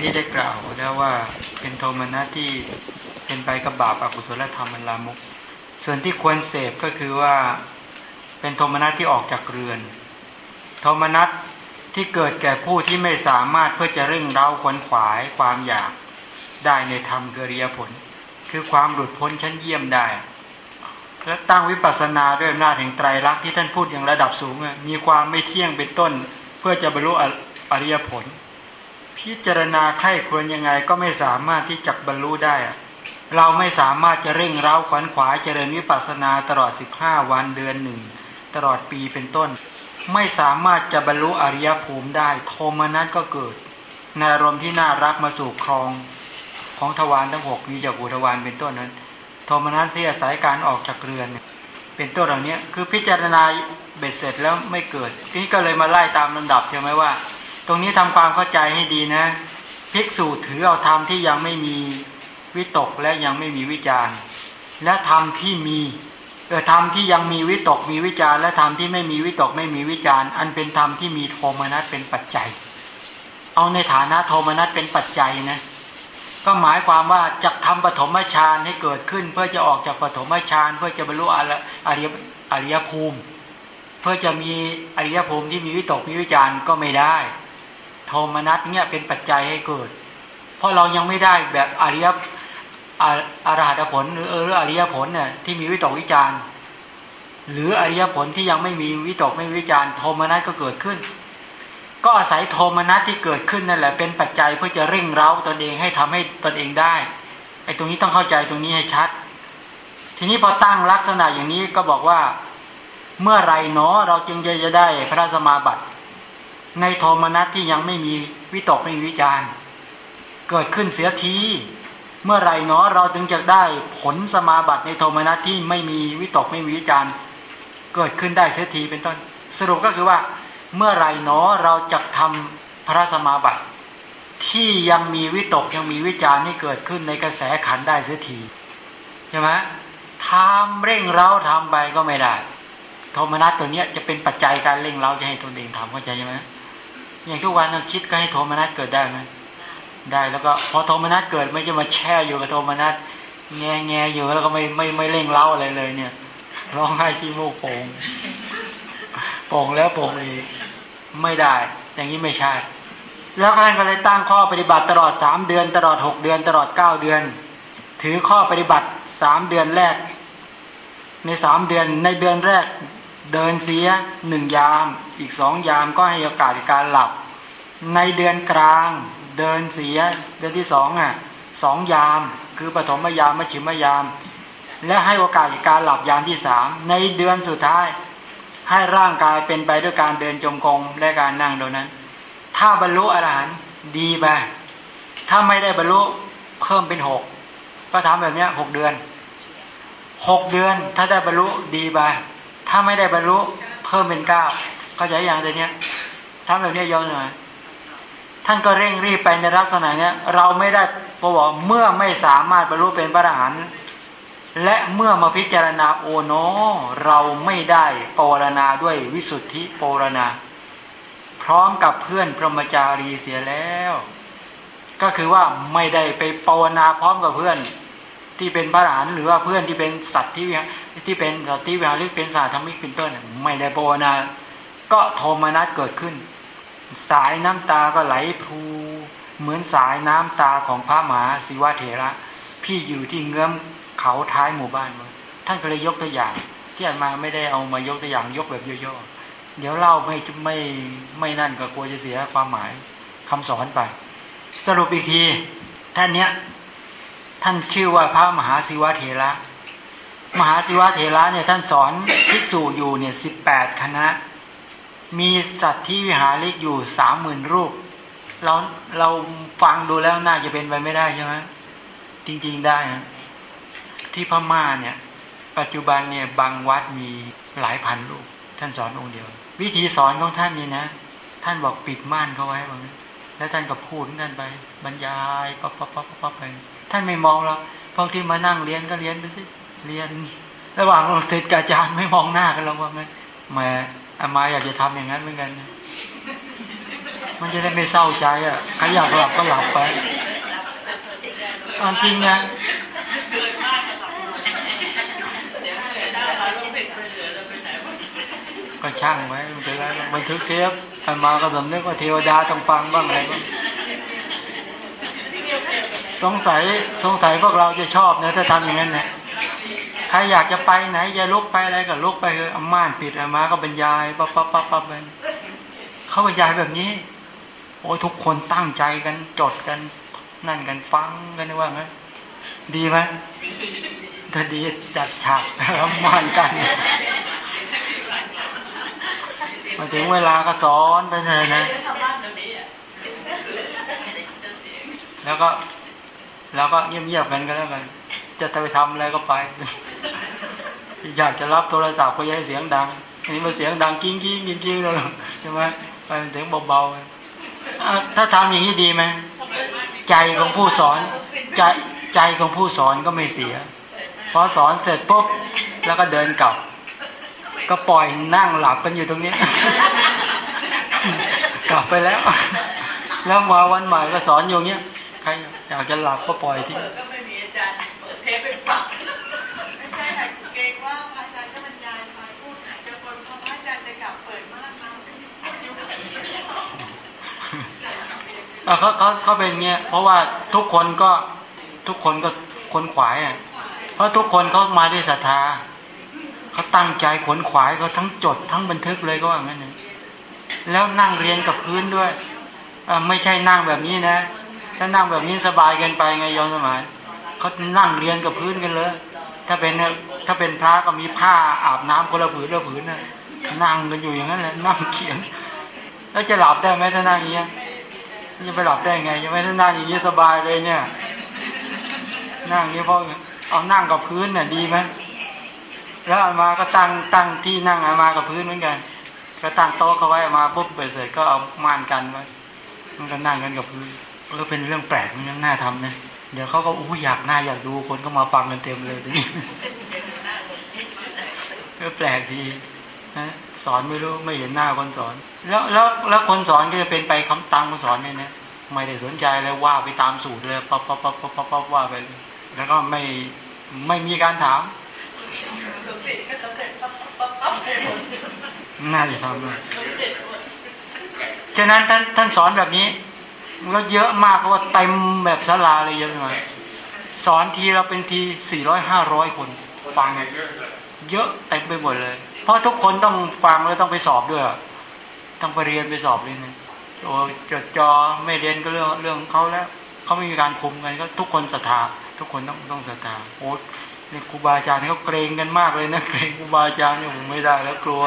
ที่ได้กล่าวแล้วว่าเป็นโทมนัสที่เป็นไปกับบาปอกุศลธรรมมันลามก ส่วนที่ควรเสพก็คือว่าเป็นโทมนัสที่ออกจากเรือน โทมนัสที่เกิดแก่ผู้ที่ไม่สามารถเพื่อจะเร่งเร้าควนขวายความอยากได้ในธรรมเกริยผล คือความหลุดพ้นชั้นเยี่ยมได้ และตั้งวิปัสสนาด้วยอำนาจแห่งไตรลักษณ์ที่ท่านพูดอย่างระดับสูงมีความไม่เที่ยงเป็นต้น เพื่อจะบรรลุอริยผล พิจารณาไข้ควรยังไงก็ไม่สามารถที่จะบรรลุได้ เราไม่สามารถจะเร่งเร้าขวัญขวายเจริญวิปัสสนาตลอด 15 วันเดือนหนึ่งตลอดปีเป็นต้น ไม่สามารถจะบรรลุอริยภูมิได้ โทมนัสก็เกิดในอารมณ์ที่น่ารักมาสู่ครองของทวารทั้งหกมีจากอุทวารเป็นต้นนั้น โทมนัสที่อาศัยการออกจากเรือนเป็นต้นเหล่านี้คือพิจารณาเบ็ดเสร็จแล้วไม่เกิดทีนี้ก็เลยมาไล่ตามลำดับใช่ไหมว่า ตรงนี้ทำความเข้าใจให้ดีนะ ภิกษุถือเอาธรรมที่ยังไม่มีวิตกและยังไม่มีวิจารณ์ และธรรมที่มีเออธรรมที่ยังมีวิตกมีวิจารและธรรมที่ไม่มีวิตกไม่มีวิจารอันเป็นธรรมที่มีโทมนัสเป็นปัจจัย เอาในฐานะโทมนัสเป็นปัจจัยนะก็หมายความว่าจะทำปฐมฌานให้เกิดขึ้น เพื่อจะออกจากปฐมฌานเพื่อจะบรรลุอริยอริยภูมิ เพื่อจะมีอริยภูมิที่มีวิตกมีวิจารก็ไม่ได้ โทมนัสเนี่ยเป็นปัจจัยให้เกิด เพราะเรายังไม่ได้แบบอริยอรหัตผลหรือเอออริยผลเนี่ยที่มีวิตกวิจารหรืออริยผลที่ยังไม่มีวิตกไม่วิจารโทมนัสก็เกิดขึ้น ก็อาศัยโทมนัสที่เกิดขึ้นนั่นแหละเป็นปัจจัยเพื่อจะเร่งเร้าตนเองให้ทำให้ตนเองได้ไอ้ตรงนี้ต้องเข้าใจตรงนี้ให้ชัด ทีนี้พอตั้งลักษณะอย่างนี้ก็บอกว่า เมื่อไรเนาะเราจึงจะจะได้พระสมาบัติ ในโทมนัสที่ยังไม่มีวิตกไม่มีวิจารเกิดขึ้นเสียที เมื่อไรเนาะเราจึงจะได้ผลสมาบัติในโทมนัสที่ไม่มีวิตกไม่มีวิจารเกิดขึ้นได้เสียทีเป็นต้น สรุปก็คือว่า เมื่อไรเนาะเราจะทำพระสมาบัติ ที่ยังมีวิตกยังมีวิจารณ์ที่เกิดขึ้นในกระแสขันได้เสียทีใช่ไหมทำเร่งเร้าทำไปก็ไม่ได้โทมนัสตัวเนี้ยจะเป็นปัจจัยการเร่งเร้าจะให้ตนเองทำเข้าใจใช่ไหม อย่างทุกวันเราคิดก็ให้โทมนัสเกิดได้ไหมได้แล้วก็พอโทมนัสเกิดไม่จะมาแช่อยู่กับโทมนัสแง่แง่อยู่แล้วก็ไม่ไม่ไม่เร่งเร้าอะไรเลยเนี่ยร้องไห้ขี้มูกโป่งโป่งแล้วโป่งอีกไม่ได้ อย่างนี้ไม่ใช่ แล้วท่านก็เลยตั้งข้อปฏิบัติตลอดสามเดือน ตลอดหกเดือน ตลอดเก้าเดือน ถือข้อปฏิบัติสามเดือนแรก ในสามเดือนในเดือนแรกเดินเสียหนึ่งยาม อีกสองยามก็ให้โอกาสการหลับ ในเดือนกลางเดินเสียเดือนที่สองอะสองยาม คือปฐมยามมชิมยาม และให้โอกาสการหลับยามที่สามในเดือนสุดท้าย ให้ร่างกายเป็นไปด้วยการเดินจงกรมและการนั่งโดยนั้น ถ้าบรรลุอรหันต์ดีไปถ้าไม่ได้บรรลุเพิ่มเป็นหกก็ทำแบบนี้หกเดือนหกเดือน ถ้าได้บรรลุดีไปถ้าไม่ได้บรรลุเพิ่มเป็นเก้าเข้าใจอย่างเดียวนี้ทำแบบนี้ยอมหน่อย ท่านก็เร่งรีบไปในลักษณะนี้เราไม่ได้พอบอกเมื่อไม่สามารถบรรลุเป็นพระอรหันต์และเมื่อมาพิจารณาโอโนเราไม่ได้ปรณาด้วยวิสุทธิปรณา พร้อมกับเพื่อนพรหมจารีเสียแล้ว ก็คือว่าไม่ได้ไปปรณาพร้อมกับเพื่อนที่เป็นพระอรหลานหรือว่าเพื่อนที่เป็นสัตว์ที่ที่เป็นสัตว์ที่วิหารหรือเป็นสาธรรมิกเป็นต้นไม่ได้ปรณาก็โทมนัสเกิดขึ้น สายน้ำตาก็ไหลพลูเหมือนสายน้ำตาของพระมหาศิวะเถระ พี่อยู่ที่เงื้อมเขาท้ายหมู่บ้านท่านก็เลยยกตัวอย่าง ที่อ่านมาไม่ได้เอามายกตัวอย่างยกแบบย่อๆเดี๋ยวเล่าไม่ไม่ไม่นั่นก็กลัวจะเสียความหมายคำสอนไป สรุปอีกที ท่านเนี้ยท่านชื่อว่าพระมหาศิวะเถระ มหาศิวะเถระเนี่ยท่านสอนภิกษุอยู่เนี่ยสิบแปดคณะ มีสัตว์ที่วิหาริกอยู่สามหมื่นรูป เราเราฟังดูแล้วน่าจะเป็นไปไม่ได้ใช่ไหมจริงๆได้ที่พม่าเนี่ย ปัจจุบันเนี่ยบางวัดมีหลายพันรูป ท่านสอนองค์เดียว วิธีสอนของท่านนี่นะ ท่านบอกปิดม่านเขาไว้บอกแล้วท่านก็พูดท่านไป บรรยายปั๊บปั๊บปั๊บปั๊บไปท่านไม่มองหรอกพวกที่มานั่งเรียนก็เรียนไปสิเรียน ระหว่างศิษย์กับอาจารย์ไม่มองหน้ากันหรอกว่าไงแหม อามาอยากจะทำอย่างนั้นเหมือนกัน มันจะได้ไม่เศร้าใจอะใครอยากหลับก็หลับไปความจริงนะก็ช่างไว้ไม่เป็นไรบันทึกเทปอันมาก็สำนึกว่าเทวดาต้องฟังบ้างอะไรบ้างสงสัยสงสัยพวกเราจะชอบนะถ้าทำอย่างนั้นนะ ใครอยากจะไปไหนจะลุกไปอะไรก็ลุกไปเออาม่านปิดอามาก็บรรยายปั๊บปั๊บปั๊บปั๊บไปเขาบรรยายแบบนี้ โอ้ยทุกคนตั้งใจกันจดกัน นั่นกันฟังกันว่างั้นดีไหมถ้าดีจัดฉากอาม่านกันมาถึงเวลาก็สอนไปเลยนะ แล้วก็ แล้วก็เงียบๆกันก็แล้วกัน จะไปทำอะไรก็ไป อยากจะรับโทรศัพท์ก็อย่าให้เสียงดังอันนี้มาเสียงดังกิ้งกิ้งกิ้งกิ้งเลยใช่ไหมไปเสียงเบาๆถ้าทำอย่างนี้ดีไหมใจของผู้สอนใจใจของผู้สอนก็ไม่เสีย พอสอนเสร็จปุ๊บแล้วก็เดินกลับ ก็ปล่อยนั่งหลับกันอยู่ตรงนี้ กลับไปแล้ว แล้วมาวันใหม่ก็สอนอยู่เงี้ยใครอยากจะหลับก็ปล่อยที่ ปิดเปไปฟังไม่ใช่ค่ะเกรงว่าพระอาจารย์ก็บรรยายไปพูดจะคนพอพระอาจารย์จะกลับเปิดม่านมาคนอยู่อะเขาเขาเขาเป็นเงี้ยเพราะว่าทุกคนก็ทุกคนก็คนขวายอะเพราะทุกคนเขามาด้วยศรัทธาเขาตั้งใจขนขวายเขาทั้งจดทั้งบันทึกเลยก็ว่างั้นนะแล้วนั่งเรียนกับพื้นด้วยอ่าไม่ใช่นั่งแบบนี้นะ ถ้านั่งแบบนี้สบายเกินไปไงยอมสมาน เขานั่งเรียนกับพื้นกันเลย ถ้าเป็นถ้าเป็นพระก็มีผ้าอาบน้ำคนละผืนละผืนนะนั่งกันอยู่อย่างนั้นแหละนั่งเขียน แล้วจะหลับได้ไหมถ้านั่งอย่างเงี้ยจะไปหลับได้ไงยังไม่ถ้านั่งอย่างนี้สบายเลยเนี่ย นั่งอย่างนี้เพราะเอานั่งกับพื้นน่ะดีไหมแล้วอามาก็ตั้งตั้งที่นั่งอามากับพื้นเหมือนกัน ก็ตั้งโต๊ะเขาไว้มาปุ๊บไปเสร็จก็เอาม่านกันไว้มันก็นั่งกันกับพื้นเออเป็นเรื่องแปลกมันยังน่าทำนะ เดี๋ยวเขาก็อู้อยากหน้าอยากดูคนก็มาฟังกันเต็มเลยทีนี้เออแปลกดีนะสอนไม่รู้ไม่เห็นหน้าคนสอน แล้วแล้วแล้วคนสอนก็จะเป็นไปคำตังคนสอนเนี่ยนะไม่ได้สนใจเลยว่าไปตามสูตรเลยปั๊บปั๊บปั๊บปั๊บปั๊บปั๊บว่าไปแล้วก็ไม่ไม่มีการถามน่าจะทำเลยฉะนั้นท่านท่านสอนแบบนี้ แล้วเยอะมากเพราะว่าเต็มแบบศาลาเลยเยอะมากสอนทีเราเป็นทีสี่ร้อยห้าร้อยคน ฟังเนี่ยเยอะเลยเยอะเต็มไปหมดเลย เพราะทุกคนต้องฟังแล้วต้องไปสอบด้วยต้องไปเรียนไปสอบเลยนะโอ้จดจอไม่เรียนก็เรื่องเรื่องของเขาแล้วเขาไม่มีการคุมกันก็ทุกคนศรัทธาทุกคนต้องต้องศรัทธาโอ้เนี่ยครูบาอาจารย์นี่เขาเกรงกันมากเลยนะเกรงครูบาอาจารย์เนี่ยผมไม่ได้แล้วกลัว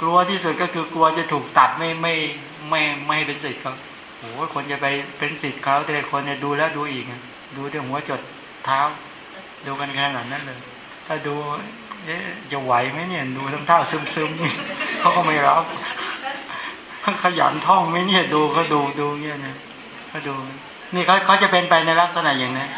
กลัวที่สุดก็คือกลัวจะถูกตัดไม่ไม่ไม่ไม่ให้เป็นสิทธิ์เขา โอ้คนจะไปเป็นสิทธิ์เขาแต่คนเนี่ยดูแล้วดูอีกดูที่หัวจดเท้า ดูกันขนาดนั้นเลย ถ้าดูเอ๊ะจะไหวไหมเนี่ย ดูทำท่าซึมซึมๆเขาก็ไม่รับขยันท่องไหมเนี่ยดูเขาดูดูเนี่ยนะเขาดู นี่เขาเขาจะเป็นไปในลักษณะอย่างนั้น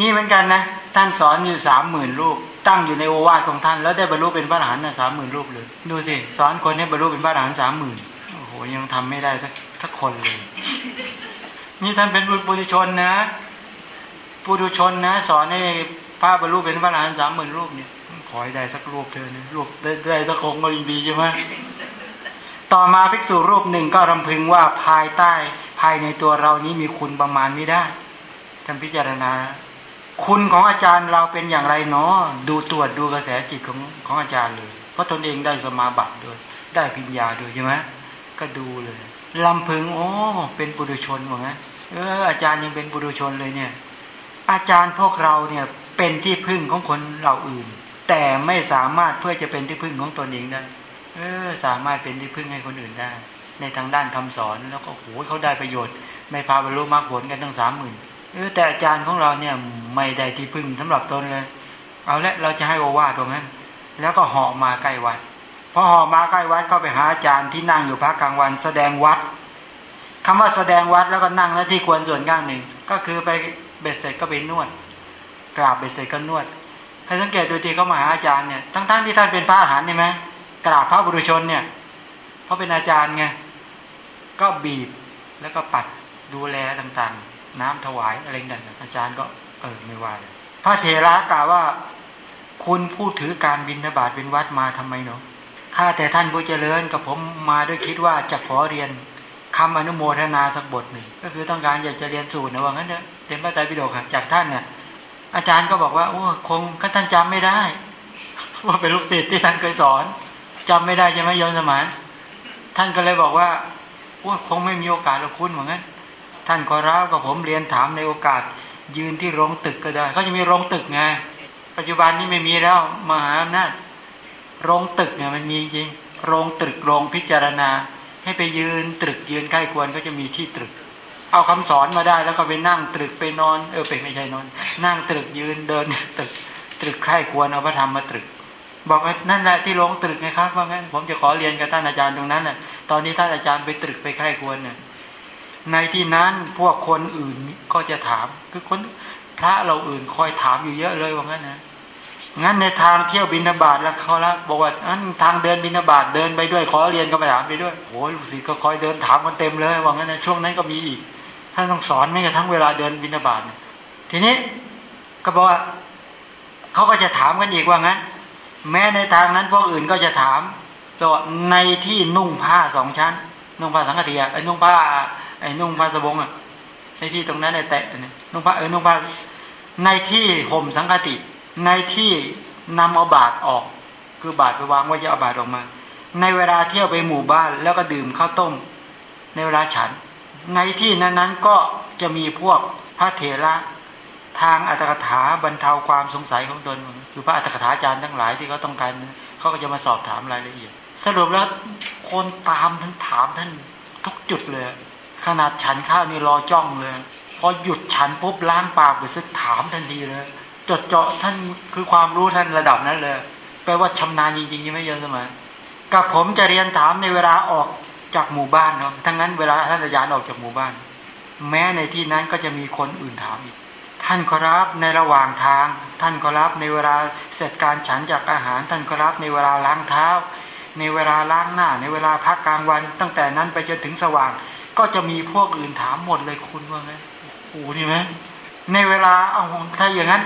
นี่เหมือนกันนะท่านสอนอยู่สามหมื่นรูป ตั้งอยู่ในโอวาทของท่าน แล้วได้บรรลุเป็นพระอรหันต์นะสามหมื่นรูปเลย ดูสิสอนคนให้บรรลุเป็นพระอรหันต์สามหมื่นโอ้โหยังทำไม่ได้สัก สักคนเลยนี่ท่านเป็นปุถุชนนะปุถุชนนะ สอนให้พระบรรลุเป็นพระอรหันต์สามหมื่นรูปเนี่ยขอให้ได้สักรูปเธอนะรูปได้ได้สักองค์ก็ยิ่งดีใช่ไหมต่อมาภิกษุรูปหนึ่งก็รำพึงว่าภายใต้ภายในตัวเรานี้มีคุณประมาณไม่ได้ท่านพิจารณา คุณของอาจารย์เราเป็นอย่างไรเนาะดูตรวจดูกระแสจิตของของอาจารย์เลย เพราะตนเองได้สมาบัติด้วย ได้ปัญญาด้วยใช่ไหมก็ดูเลย ลำพึงโอ้เป็นปุถุชนว่างั้นเอออาจารย์ยังเป็นปุถุชนเลยเนี่ย อาจารย์พวกเราเนี่ยเป็นที่พึ่งของคนเราอื่น แต่ไม่สามารถเพื่อจะเป็นที่พึ่งของตนเองได้เออสามารถเป็นที่พึ่งให้คนอื่นได้ ในทางด้านคำสอนแล้วก็โอ้โหเขาได้ประโยชน์ ไม่พาบรรลุมรรคผลกันตั้งสามหมื่นเออแต่อาจารย์ของเราเนี่ยไม่ได้ที่พึ่งสำหรับตนเลย เอาละเราจะให้โอวาทตรงนั้นแล้วก็เหาะมาใกล้วัด พอหาะมาใกล้วัดก็ไปหาอาจารย์ที่นั่งอยู่พักกลางวัน แสดงวัดคำว่าแสดงวัดแล้วก็นั่งหน้าที่ควรส่วนข้างหนึ่ง ก็คือไปเบ็ดเสร็จก็ไปนวด กราบเบ็ดเสร็จก็นวดให้สังเกตดูทีเขามาหาอาจารย์เนี่ยทั้งๆที่ท่านเป็นพระอรหันต์ใช่ไหมกราบพระบุรุชนเนี่ยเพราะเป็นอาจารย์ไงก็บีบแล้วก็ปัดดูแลต่างๆ น้ำถวายอะไรต่างๆอาจารย์ก็เออไม่ว่าเลยพระเถระกล่าวว่า คุณพูดถือการบินทบาทเป็นวัดมาทำไมเนาะ ข้าแต่ท่านผู้เจริญกับผมมาด้วยคิดว่าจะขอเรียนคำอนุโมทนาสักบทหนึ่ง ก็คือต้องการอยากจะเรียนสูตรนะว่างั้นเถอะเรียนพระไตรปิฎกจากท่านเนี่ยอาจารย์ก็บอกว่าโอ้คงก็ท่านจำไม่ได้ ว่าเป็นลูกศิษย์ที่ท่านเคยสอนจำไม่ได้ใช่ไหมย้อนสมานท่านก็เลยบอกว่าว่าคงไม่มีโอกาสหรอกคุณเหมือนกันท่านขอรับกับผมเรียนถามในโอกาส ยืนที่โรงตึกก็ได้เขาจะมีโรงตึกไงปัจจุบันนี้ไม่มีแล้วมหาอำนาจ โรงตึกเนี่ยมันมีจริงโรงตึกโรงพิจารณา ให้ไปยืนตรึกยืนใกล้ควรก็จะมีที่ตรึก เอาคำสอนมาได้แล้วก็ไปนั่งตรึกไปนอนเออไปไม่ใช่นอน นั่งตรึกยืนเดินตรึกตรึกใคร่ควรเอาพระธรรมมาตรึก บอกว่านั่นแหละที่ลงตรึกไงครับว่างั้นผมจะขอเรียนกับท่านอาจารย์ตรงนั้นน่ะตอนนี้ท่านอาจารย์ไปตรึกไปใคร่ควรเนี่ยในที่นั้นพวกคนอื่นก็จะถาม คือคนพระเราอื่นคอยถามอยู่เยอะเลยว่างั้นนะ งั้นในทางเที่ยวบินบาตแล้วเขาละบอกว่าอันทางเดินบินบาตเดินไปด้วยขอเรียนก็ไปถามไปด้วยโอ้ยลูกศิษย์ก็คอยเดินถามกันเต็มเลยว่างั้นในช่วงนั้นก็มีอีกท่านต้องสอนไม่กระทั่งเวลาเดินบินบาตทีนี้ก็บอกว่าเขาก็จะถามกันอีกว่างั้น แม้ในทางนั้นพวกอื่นก็จะถามตัวในที่นุ่งผ้าสองชั้น นุ่งผ้าสังฆทิยไอ้นุ่งผ้าไอ้นุ่งผ้าสบงอะในที่ตรงนั้นในแตะนุ่งผ้าเออนุ่งผ้าในที่ห่มสังฆติ ในที่นำเอาบาตรออก คือบาตรไปวางไว้จะเอาบาตรออกมา ในเวลาเที่ยวไปหมู่บ้านแล้วก็ดื่มข้าวต้ม ในเวลาฉัน ในที่นั้นๆก็จะมีพวกพระเถระทางอัตถกถาบรรเทาความสงสัยของตนคือพระอัตถกถาอาจารย์ทั้งหลายที่เขาต้องการเขาก็จะมาสอบถามรายละเอียด สรุปแล้วคนตามท่านถามท่านทุกจุดเลย ขนาดฉันข้าวนี่รอจ้องเลย พอหยุดฉันปุ๊บล้างปากไปซึกถามทันทีเลย จดเจาะท่านคือความรู้ท่านระดับนั้นเลยแปลว่าชำนาญจริงๆยังไม่เยอะสมอกับผมจะเรียนถามในเวลาออกจากหมู่บ้านเนาะทั้งนั้นเวลาท่านอาจารย์ออกจากหมู่บ้าน แม้ในที่นั้นก็จะมีคนอื่นถามอีก ท่านขอรับในระหว่างทาง ท่านขอรับในเวลาเสร็จการฉันจากอาหาร ท่านขอรับในเวลาล้างเท้า ในเวลาล้างหน้า ในเวลาพักกลางวัน ตั้งแต่นั้นไปจนถึงสว่าง ก็จะมีพวกอื่นถามหมดเลยคุณว่าไงโอ้นี่ไหมในเวลาเอาถ้าอย่างนั้น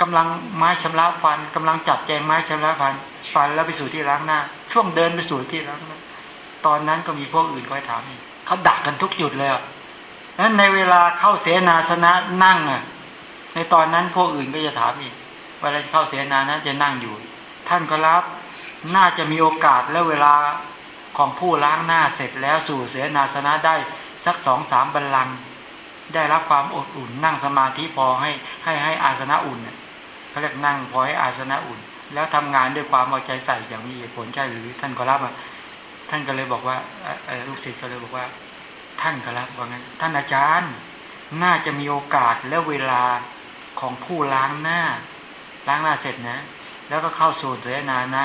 กำลังไม้ชำระฟันกำลังจัดแจงไม้ชำระฟัน ฟันแล้วไปสู่ที่ล้างหน้า ช่วงเดินไปสู่ที่ล้างหน้าตอนนั้นก็มีพวกอื่นคอยถามเขาดักกันทุกจุดเลยนั้นในเวลาเข้าเสนาสนะนั่งอะ ในตอนนั้นพวกอื่นก็จะถามอีกเวลาเข้าเสนานั้นจะนั่งอยู่ ท่านก็รับน่าจะมีโอกาสและเวลาของผู้ล้างหน้าเสร็จแล้วสู่เสนาสนะได้สักสองสามบัลลัง ได้รับความอดอุ่นนั่งสมาธิพอให้ให้ให้อาสนะอุ่น เขาเรียกนั่งพอให้อาสนะอุ่น แล้วทำงานด้วยความเอาใจใส่อย่างมีเหตุผลใช่หรือท่านก็รับอะท่านก็เลยบอกว่าลูกศิษย์ก็เลยบอกว่า ท่านก็รับว่างั้นท่านอาจารย์น่าจะมีโอกาสและเวลาของผู้ล้างหน้า ล้างหน้าเสร็จนะ แล้วก็เข้าสู่เสนานะ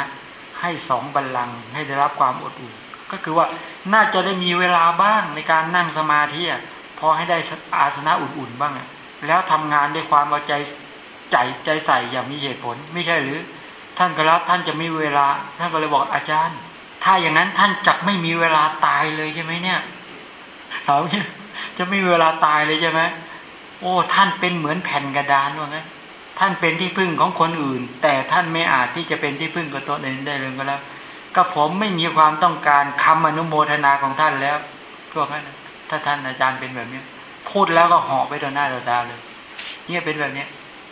ให้สองบัลลังก์ให้ได้รับความอดอุ่นก็คือว่าน่าจะได้มีเวลาบ้างในการนั่งสมาธิพอให้ได้อาสนะอุ่นๆบ้าง แล้วทำงานด้วยความเอาใจ ใจใจใส่อย่างมีเหตุผล ไม่ใช่หรือ ท่านก็รับท่านจะมีเวลา ท่านก็เลยบอกอาจารย์ ถ้าอย่างนั้นท่านจะไม่มีเวลาตายเลยใช่ไหมเนี่ยถามเนี่ยจะไม่มีเวลาตายเลยใช่ไหมโอ้ ท่านเป็นเหมือนแผ่นกระดานว่างั้นท่านเป็นที่พึ่งของคนอื่น แต่ท่านไม่อาจที่จะเป็นที่พึ่งกับตัวเองได้เลยก็แล้วก็ผมไม่มีความต้องการคำอนุโมทนาของท่านแล้วพวกนั้นถ้าท่านอาจารย์เป็นแบบนี้พูดแล้วก็ห่อไปต่อหน้าต่อตาเลย เนี่ยเป็นแบบนี้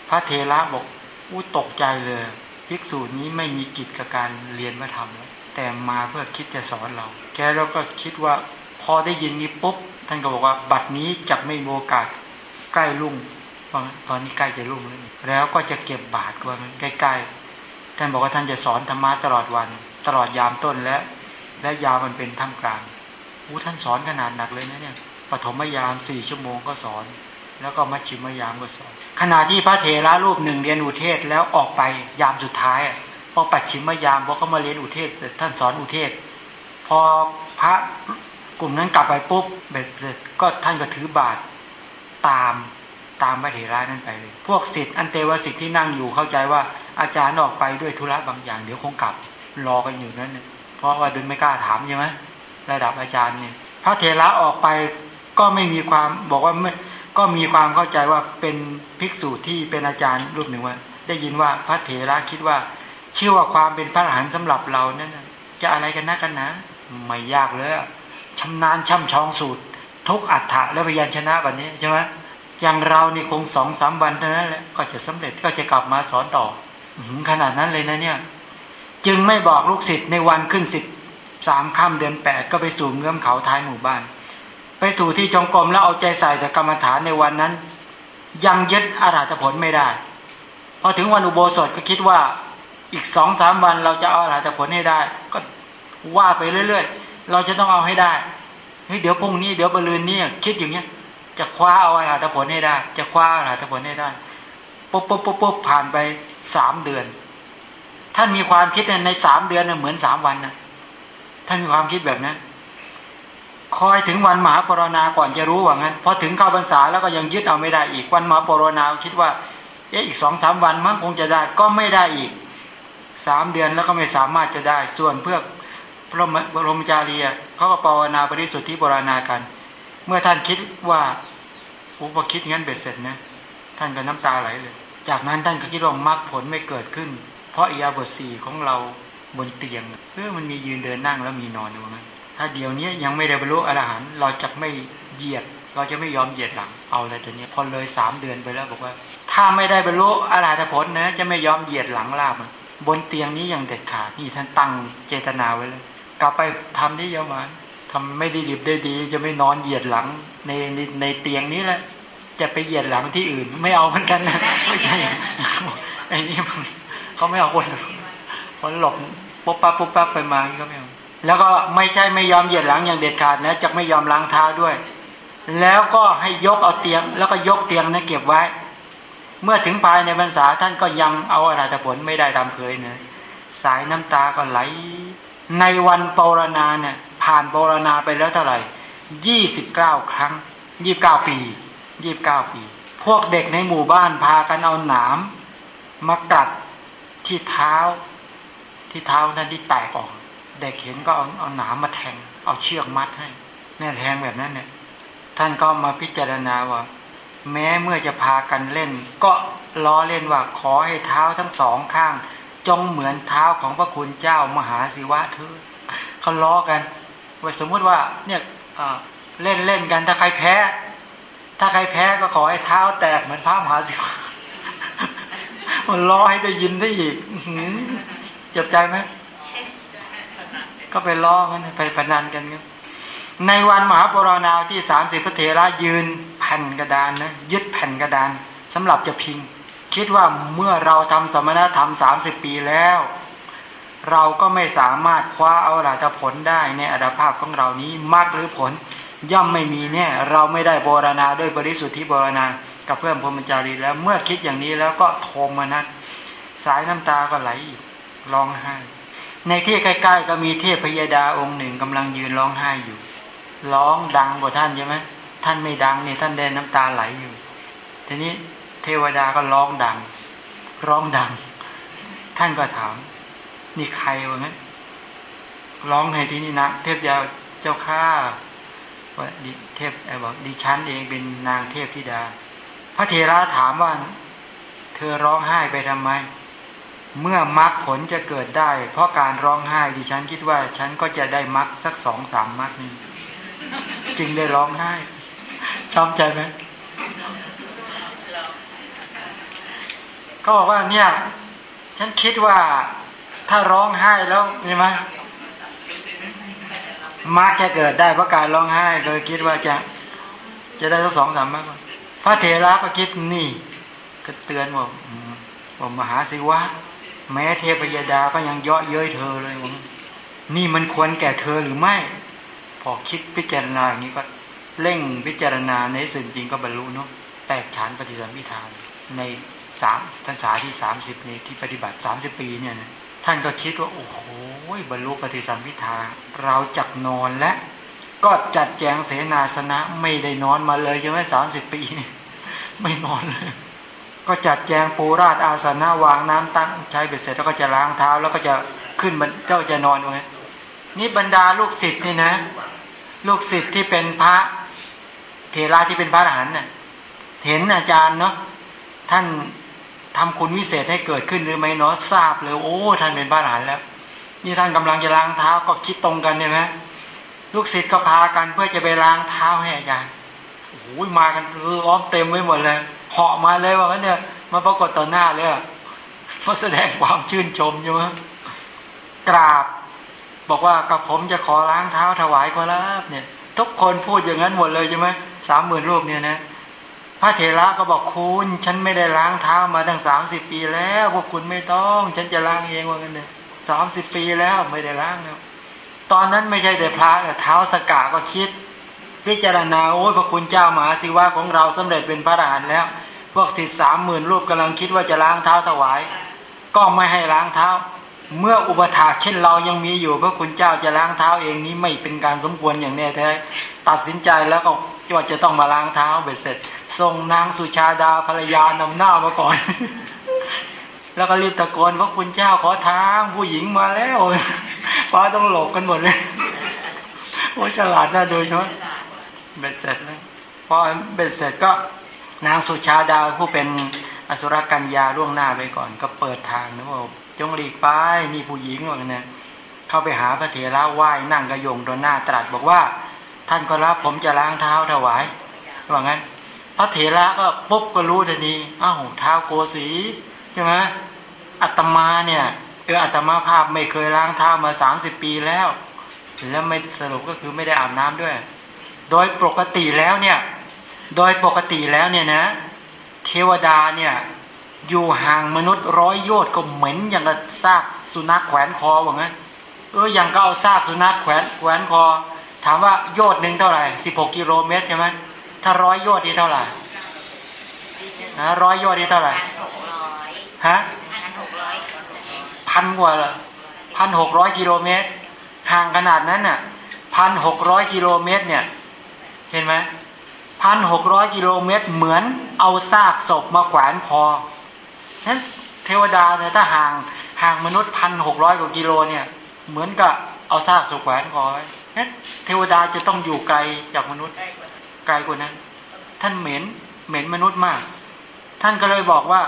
พระเทระบอกอู้ตกใจเลยภิกษุนี้ไม่มีกิจกับการเรียนมาทำแล้วแต่มาเพื่อคิดจะสอนเรา แกเราก็คิดว่าพอได้ยินนี้ปุ๊บท่านก็บอกว่า บัดนี้จะไม่มีโอกาสใกล้ลุ่งตอนนี้ใกล้จะลุ่งแล้วแล้วก็จะเก็บบาตรก่อนใกล้ๆท่านบอกว่าท่านจะสอนธรรมะตลอดวัน ตลอดยามต้นและ และยาวมันเป็นท่ามกลางอู้ท่านสอนขนาดหนักเลยนะเนี่ยปฐมยามสี่ชั่วโมงก็สอน แล้วก็มัชชิมยามก็สอน ขณะที่พระเถระรูปหนึ่งเรียนอุเทศแล้วออกไปยามสุดท้ายพอปัจฉิมยามพอเขามาเรียนอุเทศท่านสอนอุเทศ พอพระกลุ่มนั้นกลับไปปุ๊บเบ็ดเสร็จก็ท่านก็ถือบาตรตามตามพระเถระนั้นไปเลย พวกสิทธิ์อันเตวสิทธิ์ที่นั่งอยู่เข้าใจว่าอาจารย์ออกไปด้วยธุระบางอย่าง เดี๋ยวคงกลับรอกันอยู่นั้นเพราะว่าดุลไม่กล้าถามใช่ไหมระดับอาจารย์เนี่ยพระเถระออกไปก็ไม่มีความบอกว่าไม่ ก็มีความเข้าใจว่าเป็นภิกษุที่เป็นอาจารย์รูปหนึ่งว่า ได้ยินว่าพระเถระคิดว่าเชื่อว่าความเป็นพระอรหันต์สำหรับเรานั่นจะอะไรกันนักกันนะ ไม่ยากเลยชำนาญช่ำชองสูตร ทุกอัฏฐะและพยัญชนะแบบนี้ใช่ไหมอย่างเรานี่คงสองสามวันเท่านั้นแหละก็จะสำเร็จก็จะกลับมาสอนต่อหือขนาดนั้นเลยนะเนี่ย จึงไม่บอกลูกศิษย์ในวันขึ้นสิบสามค่ำเดือนแปดก็ไปสู่เงื้อมเขาท้ายหมู่บ้าน ไปสู่ที่จงกรมแล้วเอาใจใส่แต่กรรมฐานในวันนั้น ยังยึดอาราธผลไม่ได้พอถึงวันอุโบสถก็คิดว่าอีกสองสามวันเราจะเอาอาราธผลให้ได้ ก็ว่าไปเรื่อยๆ เราจะต้องเอาให้ได้เฮ้ยเดี๋ยวพรุ่งนี้เดี๋ยวบรลืนนี่คิดอย่างเงี้ย จะคว้าเอาอาราธผลให้ได้ จะคว้าอาราธผลให้ได้ปุ๊บปุ๊บปุ๊บปุ๊บผ่านไปสามเดือน ท่านมีความคิดในสามเดือนเหมือนสามวันนะท่านมีความคิดแบบนั้น คอยถึงวันมหาปรณาก่อนจะรู้ว่างั้นพอถึงเข้าพรรษาแล้วก็ยังยึดเอาไม่ได้อีกวันมหาปรณาคิดว่าเอ๊ะอีกสองสามวันมั้งคงจะได้ก็ไม่ได้อีกสามเดือนแล้วก็ไม่สามารถจะได้ ส่วนเพื่อพระบรมจารียเขาก็ภาวนาบริสุทธิปรณากัน เมื่อท่านคิดว่าโอ้พอคิดงั้นเบ็ดเสร็จนะท่านก็น้ำตาไหลเลย จากนั้นท่านก็คิดว่ามรรคผลไม่เกิดขึ้น เพราะอียาบทสี่ของเราบนเตียงเออมันมียืนเดินนั่งแล้วมีนอนอยู่นั้น ถ้าเดี๋ยวนี้ยังไม่ได้บรรลุอรหันต์เราจะไม่เหยียด เราจะไม่ยอมเหยียดหลังเอาเลยตัวนี้พอเลยสามเดือนไปแล้วบอกว่า ถ้าไม่ได้บรรลุอรหัตผลนะ จะไม่ยอมเหยียดหลังลาบ บนเตียงนี้อย่างเด็ดขาดนี่ท่านตั้งเจตนาไว้เลยกลับไปทำที่ยมานทำไม่ได้ดีได้ดี จะไม่นอนเหยียดหลังในในในเตียงนี้แหละ จะไปเหยียดหลังที่อื่น ไม่เอาเหมือนกันนะไม่ใช่ไอ้นี่เขาไม่เอาคนคนหลบปุ๊บปั๊บปุ๊บปั๊บไปมาก็ไม่เอา แล้วก็ไม่ใช่ไม่ยอมเหยียดหลังอย่างเด็ดขาดนะจะไม่ยอมล้างเท้าด้วย แล้วก็ให้ยกเอาเตียง แล้วก็ยกเตียงนะเก็บไว้ เมื่อถึงภายในพรรษาท่านก็ยังเอาอาราธผลไม่ได้ตามเคยเนะสายน้ำตาก็ไหล ในวันปรณาเนี่ยผ่านปรณาไปแล้วเท่าไหร่ยี่สิบเก้าครั้งยี่บเก้าปียี่บเก้าปี พวกเด็กในหมู่บ้านพากันเอาหนามมากัดที่เท้า ที่เท้าท่านที่แตกออก เด็กเห็นก็เอาเอาหนามมาแทง เอาเชือกมัดให้แน่แทงแบบนั้นเนี่ย ท่านก็มาพิจารณาว่า แม้เมื่อจะพากันเล่น ก็ล้อเล่นว่าขอให้เท้าทั้งสองข้าง จงเหมือนเท้าของพระคุณเจ้ามหาศิวะเธอเขาล้อกันว่าสมมุติว่าเนี่ยเล่นเล่นกันถ้าใครแพ้ ถ้าใครแพ้ก็ขอให้เท้าแตกเหมือนพระมหาศิวะมันล้อให้ได้ยินได้อีกเจ็บใจไหม ก็ไปล้อกันไปพนันกันครับในวันมหาปรณาที่สามสิบพระเถระยืนแผ่นกระดานนะยึดแผ่นกระดานสำหรับจะพิง คิดว่าเมื่อเราทำสมณธรรมสามสิบปีแล้ว เราก็ไม่สามารถคว้าเอาหลักผลได้ในอัตภาพของเรานี้มากหรือผล ย่อมไม่มีแน่เราไม่ได้บรณาด้วยบริสุทธิบรณากับเพื่อนพรมจารีแล้วเมื่อคิดอย่างนี้แล้วก็โทมนัสสายน้ำตาก็ไหลร้องไห้ ในที่ใกล้ๆก็มีเทพพยดาองค์หนึ่งกำลังยืนร้องไห้อยู่ ร้องดังกว่าท่านใช่ไหมท่านไม่ดังเนี่ยท่านเดนน้ำตาไหลอยู่ ทีนี้เทวดาก็ร้องดัง ร้องดัง ท่านก็ถาม นี่ใครวะงั้นร้องให้ที่นี่นะเทพยาเจ้าข้าว่าเทพไอ้บอกดิฉันเองเป็นนางเทพธิดา พระเทระถามว่า เธอร้องไห้ไปทำไม เมื่อมรรคผลจะเกิดได้ เพราะการร้องไห้ดิฉันคิดว่า ฉันก็จะได้มรรคสักสองสามมรรคนี้ จึงได้ร้องไห้ชอบใจไหมก็บอกว่าเนี่ย ฉันคิดว่าถ้าร้องไห้แล้วใช่ไหมมรรคจะเกิดได้เพราะการร้องไห้โดยคิดว่าจะจะได้ทั้งสองสามมรรคพระเถระก็คิดนี่ ก็เตือนว่าว่ามหาศิวะ แม้เทพยดาก็ยังเยาะเย้ยเธอเลยว่านี่มันควรแก่เธอหรือไม่ พอคิดพิจารณาอย่างนี้ก็เร่งพิจารณาในส่วนจริงก็บรรลุเนาะแตกฉานปฏิสัมพิธานในสามภาษาที่สามสิบในที่ปฏิบัติสามสิบปีเนี่ยนะท่านก็คิดว่า โอ้โหบรรลุปฏิสัมพิธาเราจักนอนและ ก็จัดแจงเสนาสนะไม่ได้นอนมาเลยใช่ไหมสามสิบปี ไม่นอนเลย ก็จัดแจงปูราดอาสนะวางน้ำตั้งใช้เบ็ดเสร็จแล้วก็จะล้างเท้า แล้วก็จะขึ้นมันก็จะนอนตรงนี้นี่บรรดาลูกศิษย์นี่นะ ลูกศิษย์ที่เป็นพระเทระที่เป็นพระอรหันต์น่ะเห็นอาจารย์เนาะท่านทำคุณวิเศษให้เกิดขึ้นหรือไม่เนาะทราบเลยโอ้ ท่านเป็นพระอรหันต์แล้ว นี่ท่านกำลังจะล้างเท้าก็คิดตรงกันใช่ไหมลูกศิษย์ก็พากันเพื่อจะไปล้างเท้าให้อาจารย์โอ้ยมากันล้อมเต็มไว้หมดเลย เหาะมาเลยว่างั้นเนี่ยมาปรากฏต่อหน้าเลยเพราะแสดงความชื่นชมใช่ไหมกราบ บอกว่ากับผมจะขอล้างเท้าถวายขอรับเนี่ย ทุกคนพูดอย่างนั้นหมดเลยใช่ไหมสามหมื่นรูปเนี่ยนะพระเถระก็บอกคุณฉันไม่ได้ล้างเท้ามาตั้งสามสิบปีแล้วพวกคุณไม่ต้อง ฉันจะล้างเองว่างั้นเลยสามสิบปีแล้วไม่ได้ล้างแล้วตอนนั้นไม่ใช่แต่พระแต่เท้าสกาก็คิด พิจารณาโอ้ยพระคุณเจ้ามหาศิวะของเราสำเร็จเป็นพระอรหันต์แล้ว พวกสิทธิสามหมื่นรูปกำลังคิดว่าจะล้างเท้าถวาย ก็ไม่ให้ล้างเท้า เมื่ออุปถาเช่นเรายังมีอยู่ พระคุณเจ้าจะล้างเท้าเองนี้ไม่เป็นการสมควรอย่างแน่แท้ตัดสินใจแล้วก็ว่าจะต้องมาล้างเท้าเบ็ดเสร็จส่งนางสุชาดาภรรยานำหน้ามาก่อน แล้วก็รีบตะโกนพระคุณเจ้าขอทางผู้หญิงมาแล้วฟ้าต้องหลบกันหมดเลยโอ้ฉลาดน่าดูใช่ไหม เบ็ดเสร็จแล้วพอเบ็ดเสร็จก็นางสุชาดาผู้เป็นอสุรกัญญาล่วงหน้าไปก่อน ก็เปิดทางนะว่าจงหลีกไปนี่ผู้หญิงว่าเนี่ยเข้าไปหาพระเถระไหว้นั่งกระยงตนหน้าตรัสบอกว่า ท่านก็รับผมจะล้างเท้าถวายว่างั้น พระเถระก็ปุ๊บก็รู้ทันทีอ้าวเท้าโกสีใช่ไหมอัตมาเนี่ยเอออัตมาภาพไม่เคยล้างเท้ามาสามสิบปีแล้ว แล้วไม่สรุปก็คือไม่ได้อาบน้ำด้วย โดยปกติแล้วเนี่ย โดยปกติแล้วเนี่ยนะ เทวดาเนี่ยอยู่ห่างมนุษย์ร้อยโยชน์ก็เหม็นอย่างกับซากสุนัขแขวนคอว่างั้นเอออย่างก็เอาซากสุนัขแขวนแขวนคอ ถามว่าโยชน์หนึ่งเท่าไหร่สิบหกกิโลเมตรใช่ไหมถ้าร้อยโยชน์นี่เท่าไหร่นะร้อยโยชน์นี่เท่าไหร่พันหกร้อยฮะพันหกร้อยพันกว่าพันหกร้อยกิโลเมตรห่างขนาดนั้นน่ะพันหกร้อยกิโลเมตรเนี่ย เห็นไหมพันหกร้อยกิโลเมตรเหมือนเอาซากศพมาแขวนคอนั้นเทวดาเนี่ยถ้าห่างห่างมนุษย์พันหกร้อยกว่ากิโลเนี่ย เหมือนกับเอาซากศพแขวนคอนั้นเทวดาจะต้องอยู่ไกลจากมนุษย์ไกลกว่านั้น ท่านเหม็นเหม็นมนุษย์มาก ท่านก็เลยบอกว่า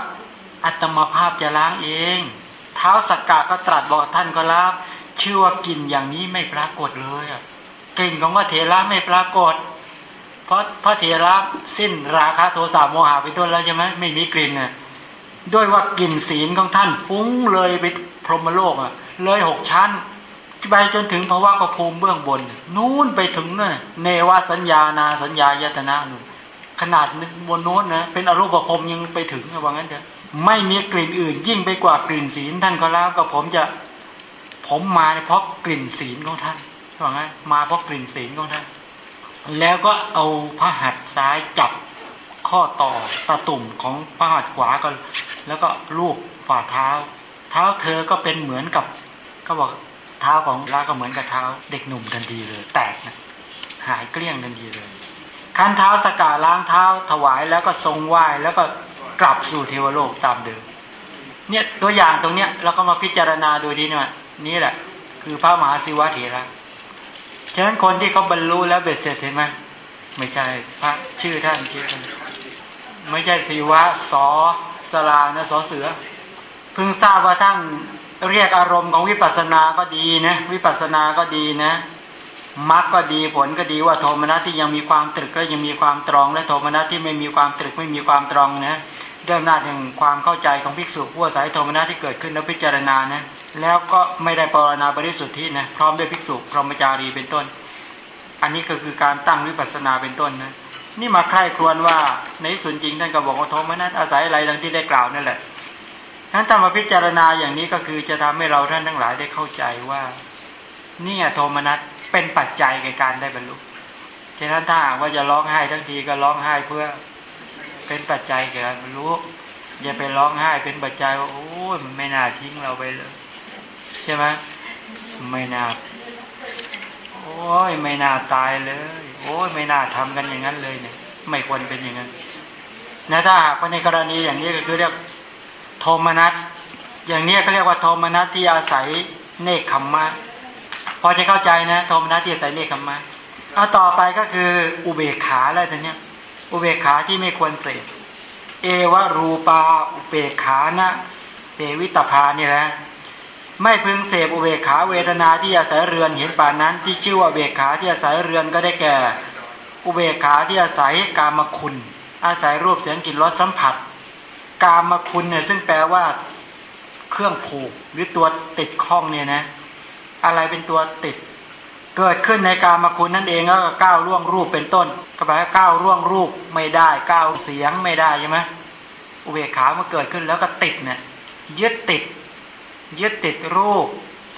อัตมาภาพจะล้างเอง เท้าสักกะก็ตรัสบอกท่านก็รับชื่อว่ากินอย่างนี้ไม่ปรากฏเลยอะกลิ่นของพระเถระไม่ปรากฏ ราะพระเถระสิ้นราคะโทสะโมหะไปต้นแล้วใช่ไหมไม่มีกลิ่นน่ะด้วยว่ากลิ่นศีลของท่านฟุ้งเลยไปพรหมโลกอะ เลยหกชั้นไปจนถึงภาวะกภูมิเบื้องบน นู่นไปถึงเน่ะเนวสัญญานาสัญญายตนะนู่นขนาดบนโน้นนะเป็นอรูปภพยังไปถึงว่างั้นเถอะไม่มีกลิ่นอื่น ยิ่งไปกว่ากลิ่นศีลท่านก็แล้วก็ผมจะผมมาเพราะกลิ่นศีลของท่านว่างั้นมาเพราะกลิ่นศีลของท่าน แล้วก็เอาพระหัตถ์ซ้ายจับข้อต่อตะตุ่มของพระหัตถ์ขวาก็แล้วก็ลูบฝ่าเท้า เท้าเธอก็เป็นเหมือนกับก็บอกเท้าของลาก็เหมือนกับเท้าเด็กหนุ่มทันทีเลย แตกนะหายเกลี้ยงทันทีเลยคันเท้าสกาล้างเท้าถวายแล้วก็ทรงไหว้แล้วก็กลับสู่เทวโลกตามเดิมเนี่ยตัวอย่างตรงเนี้ยเราก็มาพิจารณาดูทีนี่นี่แหละ คือพระมหาศิวะเถระ ฉะนั้นคนที่เขาบรรลุแล้วเบ็ดเสร็จเห็นไหมไม่ใช่พระชื่อท่านชื่อท่านไม่ใช่ศิวะสอสลานะสอเสือเพิ่งทราบว่าท่านเรียกอารมณ์ของวิปัสสนาก็ดีนะวิปัสสนาก็ดีนะมรรคก็ดีผลก็ดีว่าโทมนัสที่ยังมีความตรึกและยังมีความตรอง และโทมนัสที่ไม่มีความตรึกไม่มีความตรองนะด้วยอำนาจแห่งความเข้าใจของภิกษุผู้อาศัยโทมนัสที่เกิดขึ้นแล้วพิจารณานะ แล้วก็ไม่ได้ปรณาบริสุทธินะพร้อมด้วยภิกษุพรหมจารีเป็นต้น อันนี้ก็คือการตั้งวิปัสสนาเป็นต้นนะนี่มาใคร่ครวญว่าในส่วนจริงท่านก็บอกว่าโทมนัสอาศัยอะไรดังที่ได้กล่าวนั่นแหละนั้นถ้ามาพิจารณาอย่างนี้ก็คือจะทำให้เราท่านทั้งหลายได้เข้าใจว่าเนี่ยโทมนัสเป็นปัจจัยในการได้บรรลุฉะนั้นถ้าว่าจะร้องไห้ทั้งทีก็ร้องไห้เพื่อเป็นปัจจัยแก่การบรรลุอย่าไปร้องไห้เป็นปัจจัยว่าโอ้ยมันไม่น่าทิ้งเราไปเลย ใช่ไหมไม่น่าโอ้ยไม่น่าตายเลย โอ้ยไม่น่าทำกันอย่างนั้นเลยเนี่ย ไม่ควรเป็นอย่างนั้นนะถ้าหากว่าในกรณีอย่างนี้ก็คือเรียกโทมนัสอย่างนี้ก็เรียกว่าโทมนัสที่อาศัยเนคขมมะพอจะเข้าใจนะโทมนัสที่อาศัยเนคขมมะเอาต่อไปก็คืออุเบกขาแล้วทีเนี้ยอุเบกขาที่ไม่ควรเสพเอวรูปาอุเบกขานะเสวิตภานี่แหละ ไม่พึงเสพอุเบกขาเวทนาที่อาศัยเรือนเห็นป่านนั้น ที่ชื่อว่าอุเบกขาที่อาศัยเรือนก็ได้แก่ อุเบกขาที่อาศัยกามคุณ อาศัยรูปเสียงกลิ่นรสสัมผัส กามคุณเนี่ยซึ่งแปลว่าเครื่องผูกหรือตัวติดข้องเนี่ยนะอะไรเป็นตัวติด เกิดขึ้นในกามคุณนั่นเองแล้วก็ก้าวล่วงรูปเป็นต้นก็แปลว่าก้าวล่วงรูปไม่ได้ก้าวเสียงไม่ได้ใช่ไหมอุเบกขาเมื่อเกิดขึ้นแล้วก็ติดเนี่ยยึดติด ยึดติดรูป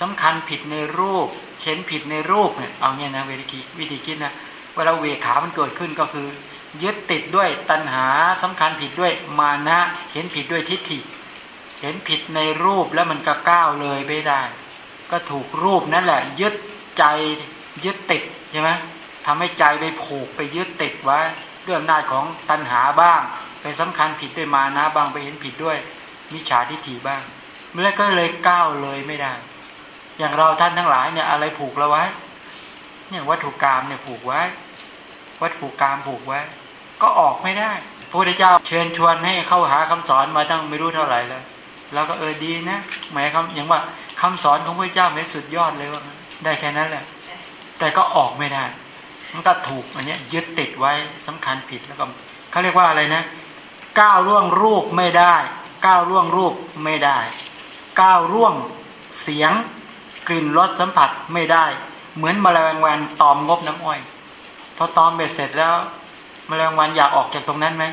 สำคัญผิดในรูป เห็นผิดในรูปเนี่ยเอาเนี่ยนะวิธีวิธีคิดนะเวลาเบกขา มันเกิดขึ้นก็คือ ยึดติดด้วยตัณหาสำคัญผิดด้วยมานะเห็นผิดด้วยทิฏฐิ เห็นผิดในรูปแล้วมันก็ก้าวเลยไม่ได้ ก็ถูกรูปนั่นแหละ ยึดใจยึดติดใช่ไหมทำให้ใจไปผูกไปยึดติดไว้ด้วยอำนาจของตัณหาบ้าง ไปสำคัญผิดด้วยมานะบ้างไปเห็นผิดด้วยมิจฉาทิฏฐิบ้าง แล้วก็เลยก้าวเลยไม่ได้ อย่างเราท่านทั้งหลายเนี่ยอะไรผูกเราไว้ เนี่ยวัตถุกรรมเนี่ยผูกไว้ วัตถุกรรมผูกไว้ ก็ออกไม่ได้พระพุทธเจ้าเชิญชวนให้เข้าหาคำสอนมาตั้งไม่รู้เท่าไหร่แล้วแล้วก็เออดีนะหมายคำอย่างว่าคำสอนของพระเจ้าไม่สุดยอดเลยว่ามันได้แค่นั้นแหละ แต่ก็ออกไม่ได้มันก็ถูกอันเนี้ยยึดติดไว้สำคัญผิดแล้วก็เขาเรียกว่าอะไรนะก้าวล่วงรูปไม่ได้ก้าวล่วงรูปไม่ได้ ก้าวล่วงเสียง กลิ่นรสสัมผัสไม่ได้ เหมือนแมลงวันตอมงบน้ำอ้อย พอตอมเบ็ดเสร็จแล้วแมลงวันอยากออกจากตรงนั้นไหม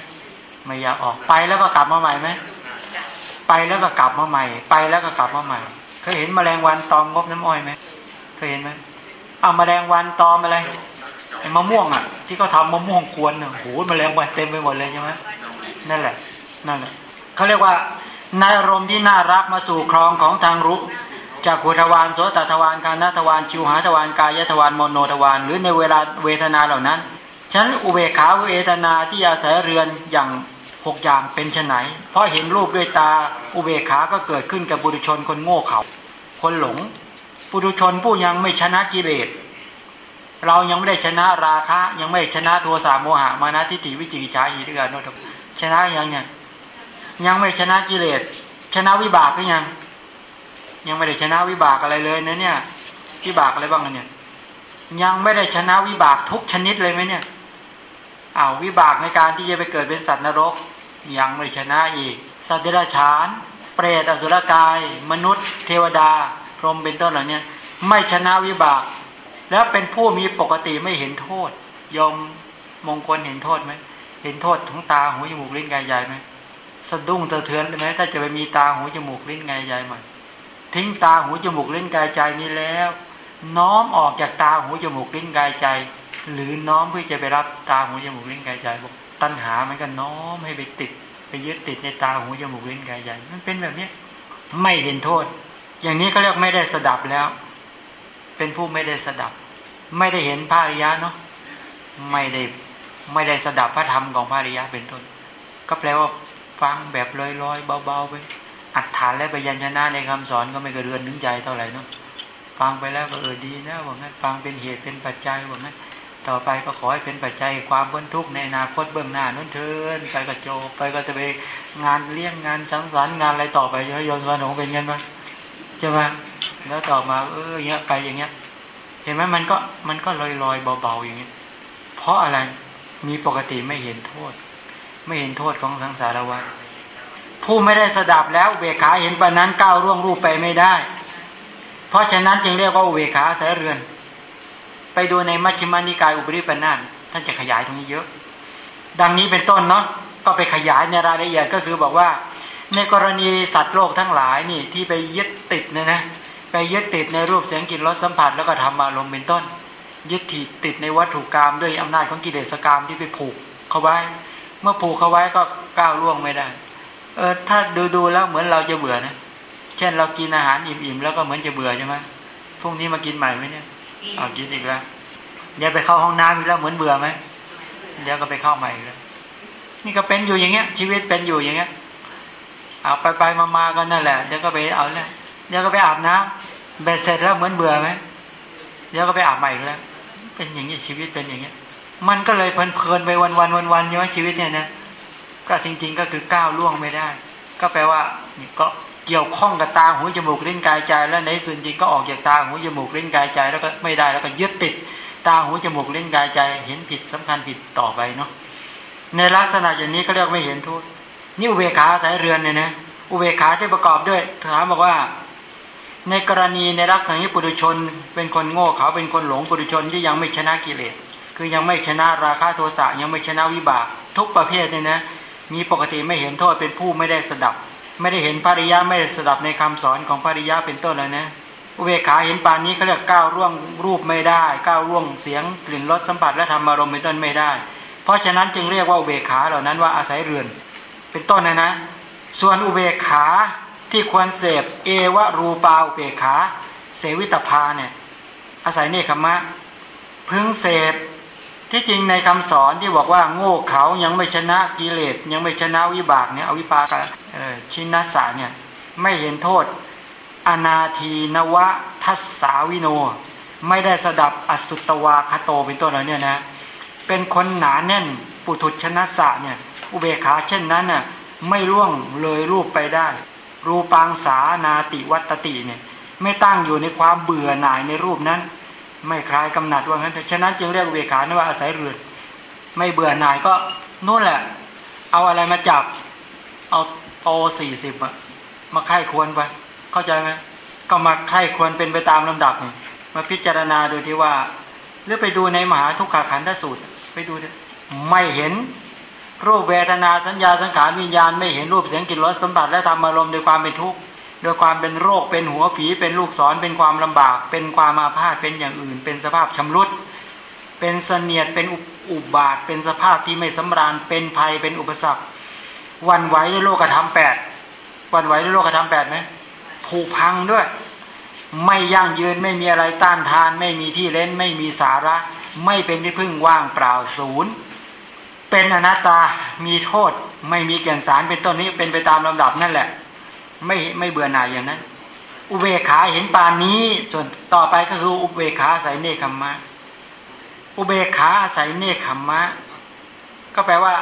ไม่อยากออกไปแล้วก็กลับมาใหม่ไหมไปแล้วก็กลับมาใหม่ ไปแล้วก็กลับมาใหม่เคยเห็นแมลงวันตอมงบน้ำอ้อยไหมเคยเห็นไหมเอาแมลงวันตอมอะไรไอ้มะม่วงอะ ที่เขาทำมะม่วงกวนอะโหแมลงวันเต็มไปหมดเลยใช่ไหมนั่นแหละนั่นแหละเขาเรียกว่า ในอารมณ์ที่น่ารักมาสู่ครองของทางรู้จากขุทวารโสตทวารคานาทวารชิวหาทวารกายทวารมโนทวารหรือในเวลาเวทนาเหล่านั้นฉะนั้นอุเบกขาเวทนาที่อาศัยเรือนอย่างหกอย่างเป็นไฉนเพราะเห็นรูปด้วยตาอุเบกขาก็เกิดขึ้นกับบุรุชนคนโง่เขา คนหลงปุถุชนผู้ยังไม่ชนะกิเลสเรายังไม่ได้ชนะราคะ ยังไม่ชนะโทสะโมหะมานะทิฏฐิวิจิกิจฉาอีด้วยกันโนตชนะยังเนี่ย ยังไม่ชนะกิเลสชนะวิบากก็ยัง ยังไม่ได้ชนะวิบากอะไรเลยนะเนี่ย วิบากอะไรบ้างเนี่ย ยังไม่ได้ชนะวิบากทุกชนิดเลยไหมเนี่ยอ้าววิบากในการที่จะไปเกิดเป็นสัตว์นรก ยังไม่ชนะอีก สัตว์เดรัจฉาน เปรตอสุรกาย มนุษย์ เทวดา พรหมเป็นต้นเหล่านี้ไม่ชนะวิบาก แล้วเป็นผู้มีปกติไม่เห็นโทษ ยอมมงคลเห็นโทษไหมเห็นโทษของตาหูจมูกลิ้นกายใจไหม สะดุ้งสะเทือนไหมถ้าจะไปมีตาหูจมูกลิ้นกายใจใหม่ทิ้งตาหูจมูกลิ้นกายใจนี้แล้ว น้อมออกจากตาหูจมูกลิ้นกายใจ หรือน้อมเพื่อจะไปรับตาหูจมูกลิ้นกายใจบอกตัณหามันก็น้อมให้ไปติด ไปยึดติดในตาหูจมูกลิ้นกายใจมันเป็นแบบนี้ไม่เห็นโทษ อย่างนี้เขาเรียกไม่ได้สดับแล้ว เป็นผู้ไม่ได้สดับ ไม่ได้เห็นพระอริยะเนาะไม่ได้ไม่ได้สดับพระธรรมของพระอริยะเป็นต้นก็แปลว่า ฟังแบบลอยๆเบาๆไปอัดฐานและไปยัญชนะในคำสอนก็ไม่กระเรือนถึงใจเท่าไหร่เนาะฟังไปแล้วก็เออดีนะว่างั้นฟังเป็นเหตุเป็นปัจจัยว่างั้นต่อไปก็ขอให้เป็นปัจจัยความพ้นทุกข์ในอนาคตเบื้องหน้านั่นเทินไปก็โจไปก็จะไปงานเลี้ยงงานสังสรรค์งานอะไรต่อไปจะยนต์วันหงเป็นเงี้ยมั้ยใช่ไหมแล้วต่อมาเออเงี้ยไปอย่างเงี้ย เห็นไหมมันก็มันก็ลอยลอยเบาๆอย่างเงี้ย เพราะอะไรมีปกติไม่เห็นโทษ ไม่เห็นโทษของสังสารวัฏผู้ไม่ได้สดับแล้วเบขาเห็นปานนั้นก้าวร่วงรูปไปไม่ได้ เพราะฉะนั้นจึงเรียกว่าเบขาสายเรือน ไปดูในมัชฌิมานิกายอุปริปันานท่านจะขยายตรงนี้เยอะ ดังนี้เป็นต้นเนาะก็ไปขยายในรายละเอียดก็คือบอกว่า ในกรณีสัตว์โลกทั้งหลายนี่ที่ไปยึดติดเนี่ยนะไปยึดติดในรูปเสียงกลิ่นรสสัมผัสแล้วก็ทำอารมณ์เป็นต้น ยึดติดติดในวัตถุกรรมด้วยอำนาจของกิเลสกรรมที่ไปผูกเข้าไว้ เมื่อผูกเขาไว้ก็ก้าวล่วงไม่ได้ เออถ้าดูดูแล้วเหมือนเราจะเบื่อนะ เช่นเรากินอาหารอิ่มๆแล้วก็เหมือนจะเบื่อใช่ไหมพรุ่งนี้มากินใหม่ไหมเนี่ยเอากินอีกแล้วเดี๋ยวไปเข้าห้องน้ำอีกแล้วเหมือนเบื่อไหมเดี๋ยวก็ไปเข้าใหม่อีกแล้วนี่ก็เป็นอยู่อย่างเงี้ย ชีวิตเป็นอยู่อย่างเงี้ย เอาไปไปมามากันนั่นแหละเดี๋ยวก็ไปเอาแล้วเดี๋ยวก็ไปอาบน้ำเบ็ดเสร็จแล้วเหมือนเบื่อไหมเดี๋ยวก็ไปอาบใหม่อีกแล้วไปเป็นอย่างนี้ชีวิตเป็นอย่างเงี้ย มันก็เลยเพลินๆไปวันๆวันๆใช่ไหมชีวิตเนี่ยนะก็จริง ๆ ก็คือก้าวล่วงไม่ได้ ก็แปลว่านี่ก็เกี่ยวข้องกับตาหูจมูกเลิ้นกายใจ แล้วในส่วนจริงก็ออกจากตาหูจมูกเลิ้นกายใจ แล้วก็ไม่ได้แล้วก็ยึดติด ตาหูจมูกเลิ้นกายใจ เห็นผิดสำคัญผิดต่อไปเนาะในลักษณะอย่างนี้ก็เรียกไม่เห็นโทษนี่อุเบกขาสายเรือนเนี่ยนะอุเบกขาที่ประกอบด้วยถามบอกว่า ในกรณีในลักษณะนี้ปุถุชน เป็นคนโง่เขาเป็นคนหลงปุถุชนที่ยังไม่ชนะกิเลส คือยังไม่ชนะราคะโทสะยังไม่ชนะวิบาก ทุกประเภทเนี่ยนะมีปกติไม่เห็นโทษเป็นผู้ไม่ได้สดับ ไม่ได้เห็นภริยะไม่ได้สดับในคำสอนของภริยะเป็นต้นเลยนะอุเบกขาเห็นปานนี้เขาเรียกก้าวร่วงรูปไม่ได้ก้าวร่วงเสียงกลิ่นรสสัมผัสและธรรมารมณ์เป็นต้นไม่ได้ เพราะฉะนั้นจึงเรียกว่าอุเบกขาเหล่านั้นว่าอาศัยเรือน เป็นต้นนะนะ ส่วนอุเบกขาที่ควรเสพเอวะรูปาอุเบกขา เสวิตภาเนี่ยอาศัยเนคขมะพึงเสพ ที่จริงในคำสอนที่บอกว่าโง่เขายังไม่ชนะกิเลสยังไม่ชนะวิบากเนี่ยอวิปากชินัสสะเนี่ยไม่เห็นโทษ อนาทีนวะทัสสาวิโน ไม่ได้สดับอสุตวาคโตเป็นต้นแล้วเนี่ยนะเป็นคนหนาแน่นปุถุชนะสะเนี่ยอุเบกขาเช่นนั้นน่ะไม่ล่วงเลยรูปไปได้ รูปังสานาติวัตติเนี่ยไม่ตั้งอยู่ในความเบื่อหน่ายในรูปนั้น ไม่คลายกำหนัดว่างั้นฉะนั้นจึงเรียกเบกขานว่าอาศัยเรือนไม่เบื่อหน่ายก็นู่นแหละ เอาอะไรมาจับ เอาโตสี่สิบอะมาไข้ควรไปเข้าใจไหมก็มาไข้ควรเป็นไปตามลำดับมาพิจารณาโดยที่ว่า หรือไปดูในมหาทุกขาขันธสูตร ไปดูไม่เห็น รูปเวทนาสัญญาสังขารวิญญาณ ไม่เห็นรูปเสียงกลิ่นรสสมบัติและธรรมารมณ์โดยความเป็นทุกข์ โดยความเป็นโรคเป็นหัวฝีเป็นลูกศรเป็นความลำบาก เป็นความอาพาธเป็นอย่างอื่น เป็นสภาพชำรุด เป็นเสนียดเป็นอุบาท เป็นสภาพที่ไม่สำราญ เป็นภัยเป็นอุปสรรควันไหวด้วยโลกธรรมแปดวันไหวด้วยโลกธรรมแปดไหมผูพังด้วย ไม่ยั่งยืนไม่มีอะไรต้านทาน ไม่มีที่เล่นไม่มีสาระ ไม่เป็นที่พึ่งว่างเปล่าศูนย์เป็นอนัตตามีโทษ ไม่มีแก่นสารเป็นต้นนี้เป็นไปตามลำดับนั่นแหละ ไม่ไม่เบื่อหน่ายอย่างนั้น อุเบกขาเห็นปานนี้ ส่วนต่อไปก็คืออุเบกขาอาศัยเนคขมมะ อุเบกขาอาศัยเนคขมมะ ก็แปลว่า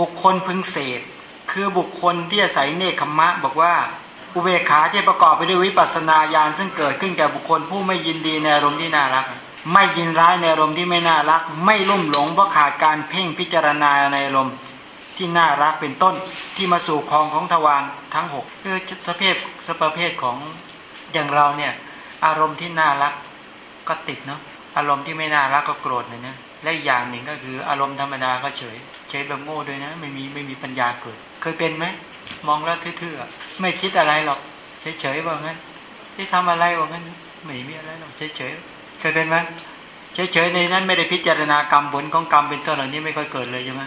บุคคลพึงเสพคือบุคคลที่อาศัยเนคขมมะ บอกว่า อุเบกขาที่ประกอบไปด้วยวิปัสสนาญาณซึ่งเกิดขึ้นแก่บุคคลผู้ไม่ยินดีในอารมณ์ที่น่ารัก ไม่ยินร้ายในอารมณ์ที่ไม่น่ารัก ไม่ลุ่มหลงเพราะขาดการเพ่งพิจารณาในอารมณ์ ที่น่ารักเป็นต้นที่มาสู่คลองของทวารทั้งหกคือสภพสประเภทของอย่างเราเนี่ย อารมณ์ที่น่ารักก็ติดเนาะอารมณ์ที่ไม่น่ารักก็โกรธเนี่ยนะและอย่างหนึ่งก็คืออารมณ์ธรรมดาก็เฉย เฉยแบบโง่ด้วยนะ ไม่มีไม่มีปัญญาเกิด เคยเป็นไหมมองแล้วทื่อๆไม่คิดอะไรหรอก เฉยๆว่างั้น ที่ทำอะไรว่างั้นไม่มีอะไรหรอกเฉยๆเคยเป็นไหมเฉยๆในนั้นไม่ได้พิจารณากรรมผลของกรรมเป็นต้นเหล่านี้ไม่ค่อยเกิดเลยใช่ไหม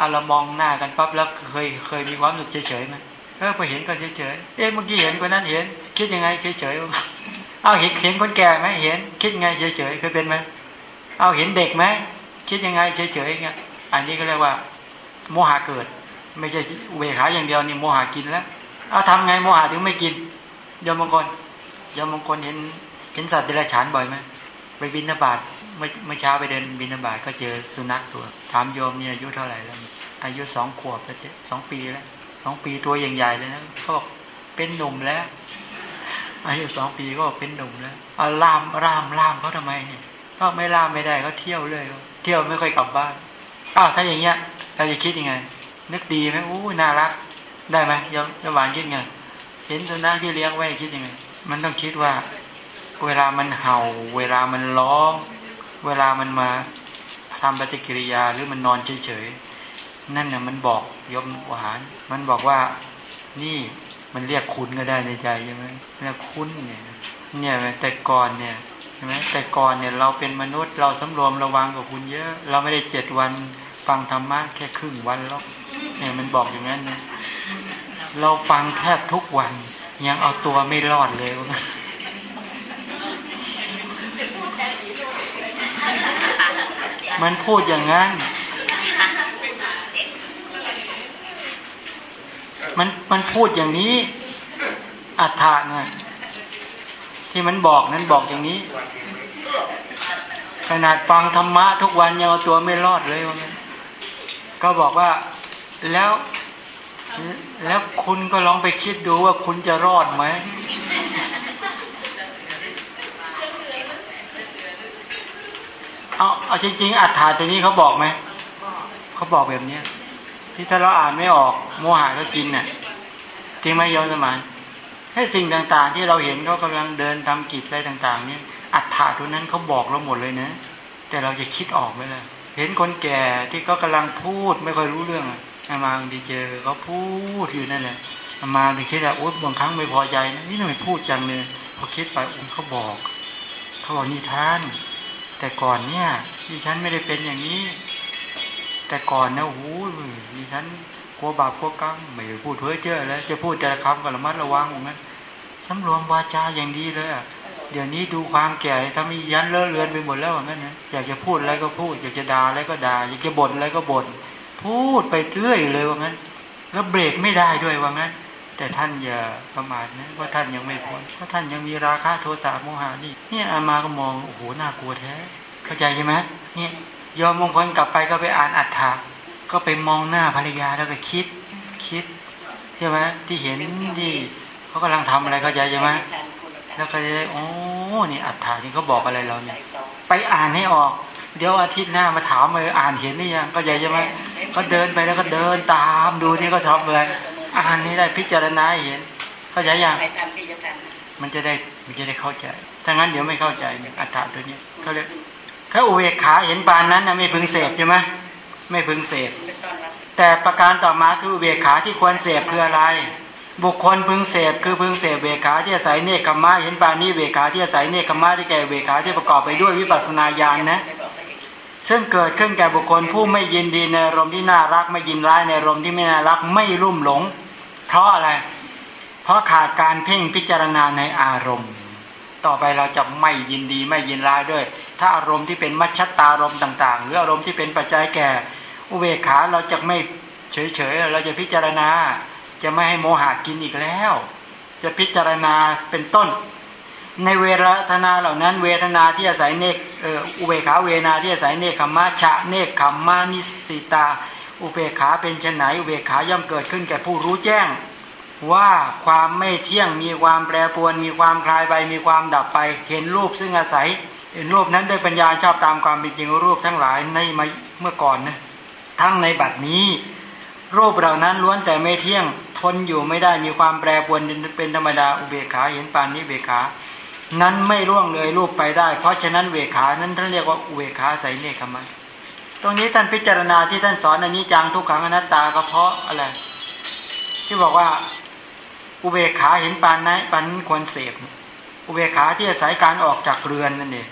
เอะเรามองหน้ากันปั๊บแล้วเคยเคยมีความสุขเฉยๆไหมเออพอเห็นก็เฉยๆเอ๊ะเมื่อกี้เห็นคนนั้นเห็น คิดยังไงเฉยๆเอาเห็นเห็นคนแก่ไหมเห็น คิดยังไงเฉยๆเคยเป็นไหมเอาเห็นเด็กไหมคิดยังไงเฉยๆเงี้ยอันนี้ก็เรียกว่า โมหะเกิด ไม่ใช่เวขาอย่างเดียวนี่โมหะกินแล้วเอาทำไงโมหะถึงไม่กินยมมงคลยมมงคลเห็นเห็นสัตว์เดรัจฉานบ่อยไหมไปบินนบาต เมื่อเมื่อเช้าไปเดินบินนบาตก็เจอสุนัขตัว ถามโยมเนี่ยอายุเท่าไหร่แล้ว อายุสองขวบแล้วเจ๊สองปีแล้วสองปีตัวใหญ่ๆเลยนะเขาบอกเป็นหนุ่มแล้ว อายุสองปีก็เป็นหนุ่มแล้วเอาล่ามล่ามล่ามเขาทำไมเนี่ยก็ไม่ล่ามไม่ได้เขาเที่ยวเลยเที่ยวไม่ค่อยกลับบ้านอ้าวถ้าอย่างเงี้ยเราจะคิดยังไง นึกดีไหมอู้น่ารัก ได้ไหมยมยมหวานคิดไงเห็นสุนัขที่เลี้ยงไว้คิดยังไง มันต้องคิดว่า เวลามันเห่า เวลามันร้อง เวลามันมาทำปฏิกิริยาหรือมันนอนเฉยๆนั่นเนี่ยมันบอกยมหวานมันบอกว่านี่มันเรียกคุณก็ได้ในใจใช่ไหมเรียกคุณเนี่ยเนี่ยแต่ก่อนเนี่ยใช่ไหมแต่ก่อนเนี่ยเราเป็นมนุษย์เราสำรวมระวังกับคุณเยอะ เราไม่ได้เจ็ดวันฟังธรรมะแค่ครึ่งวันหรอกเนี่ยมันบอกอย่างนั้นนะเราฟังแทบทุกวัน ยังเอาตัวไม่รอดเลย มันพูดอย่างนั้น มันมันพูดอย่างนี้ อัฏฐะนะที่มันบอกนั้นบอกอย่างนี้ ขนาดฟังธรรมะทุกวันยังเอาตัวไม่รอดเลยว่างั้นก็บอกว่าแล้วแล้วคุณก็ลองไปคิดดูว่าคุณจะรอดไหม เอาเอาจริง ๆ อัฏฐานตัวนี้เขาบอกไหมเขาบอกแบบเนี้ยที่ถ้าเราอ่านไม่ออกโมหะก็กินน่ะจริงไหมโยมสมานให้สิ่งต่างๆ ที่เราเห็นเขากำลังเดินทำกิจอะไรต่าง ๆ เนี่ยอัฏฐานตัวนั้นเขาบอกเราหมดเลยนะ แต่เราจะคิดออกไหมล่ะเห็นคนแก่ที่เขากำลังพูดไม่ค่อยรู้เรื่องอะอามาบางทีเจอเขาพูดอยู่นั่นแหละอามาถึงคิดว่าโอ๊ยบางครั้งไม่พอใจนะนี่ทำไมพูดจังเลยพอคิดไปอุ้เขาบอกเขาบอกนี่ท่าน แต่ก่อนเนี่ยดิฉันไม่ได้เป็นอย่างนี้ แต่ก่อนนะโอ้โหดิฉันกลัวบาปกลัวกรรมไม่ได้พูดเพ้อเจ้อแล้วจะพูดแต่ละคำก็ระมัดระวังเหมือนกันสำรวมวาจาอย่างดีเลยอะเดี๋ยวนี้ดูความแก่ทำให้ยันเลอะเลือนไปหมดแล้วเหมือนกันนะอยากจะพูดอะไรก็พูด อยากจะด่าอะไรก็ด่าอยากจะบ่นอะไรก็บ่นพูดไปเรื่อยเลยว่างั้น แล้วเบรกไม่ได้ด้วยว่างั้น แต่ท่านอย่าประมาทนะว่าท่านยังไม่พ้นเพราะท่านยังมีราคะโทสะโมหะนี่เนี่ยอามาก็มองโอ้โหน่ากลัวแท้ เข้าใจใช่ไหมเนี่ยยอมมงคลกลับไปก็ไปอ่านอัฏฐะก็ไปมองหน้าภรรยาแล้วก็คิดคิดใช่ไหมที่เห็นที่เขากำลังทำอะไรเข้าใจใช่ไหมแล้วก็จะได้โอ้นี่อัฏฐะนี่เขาบอกอะไรเราเนี่ย ไปอ่านให้ออก เดี๋ยวอาทิตย์หน้ามาถามเลยอ่านเห็นหรือยังก็ใจใช่ไหมก็เดินไปแล้วก็เดินตามดูที่เขาทำอะไร อ่านนี่ได้พิจารณาให้เห็น เข้าใจยังไปทันที่จะทันมันจะได้มันจะได้เข้าใจ ถ้างั้นเดี๋ยวไม่เข้าใจเนี่ยอัฏฐะตัวเนี้ยเขาเรียกถ้าอุเบกขาเห็นปานนั้นนะไม่พึงเสพใช่ไหมไม่พึงเสพไม่ต้อนรับแต่ประการต่อมาคืออุเบกขาที่ควรเสพคืออะไร บุคคลพึงเสพคือพึงเสพเบกขาที่อาศัยเนคขมมะเห็นปานนี้เบกขาที่อาศัยเนคขมมะที่แก่เบกขาที่ประกอบไปด้วยวิปัสสนาญาณนะไม่บอกไปอีกซึ่งเกิดขึ้นแก่บุคคลผู้ไม่ยินดีในอารมณ์ที่น่ารักไม่ยินร้ายในอารมณ์ที่ไม่น่ารักไม่รุ่มหลง เพราะอะไร เพราะขาดการเพ่งพิจารณาในอารมณ์ ต่อไปเราจะไม่ยินดีไม่ยินร้ายด้วย ถ้าอารมณ์ที่เป็นมัชชตารมณ์ต่าง ๆ หรืออารมณ์ที่เป็นปัจจัยแก่ อุเบกขาเราจะไม่เฉยๆเราจะพิจารณา จะไม่ให้โมหะกินอีกแล้ว จะพิจารณาเป็นต้น ในเวทนาเหล่านั้น เวทนาที่อาศัยเนกเอออุเบกขาเวนาที่อาศัยเนคขมมะชะเนคขมมานิสิตา อุเบกขาเป็นชนไหนอุเบกขาย่อมเกิดขึ้นแก่ผู้รู้แจ้ง ว่าความไม่เที่ยงมีความแปรปรวน มีความคลายไปมีความดับไป เห็นรูปซึ่งอาศัย เห็นรูปนั้นด้วยปัญญาชอบตามความเป็นจริงรูปทั้งหลายในเมื่อก่อนนะทั้งในบัดนี้ รูปเหล่านั้นล้วนแต่ไม่เที่ยงทนอยู่ไม่ได้มีความแปรปรวนเป็นธรรมดาอุเบกขาเห็นปานนี้เบกขา นั้นไม่ร่วงเลยรูปไปได้ เพราะฉะนั้นเวขานั้นท่านเรียกว่าอุเบกขาใสเนคขมัน ตรงนี้ท่านพิจารณาที่ท่านสอนอันิจจังทุกขังอนัตตาก็เพราะอะไร ที่บอกว่าอุเบกขาเห็นปานนั้นปันควรเสพอุเบกขาที่อาศัยการออกจากเรือนนั่นเอง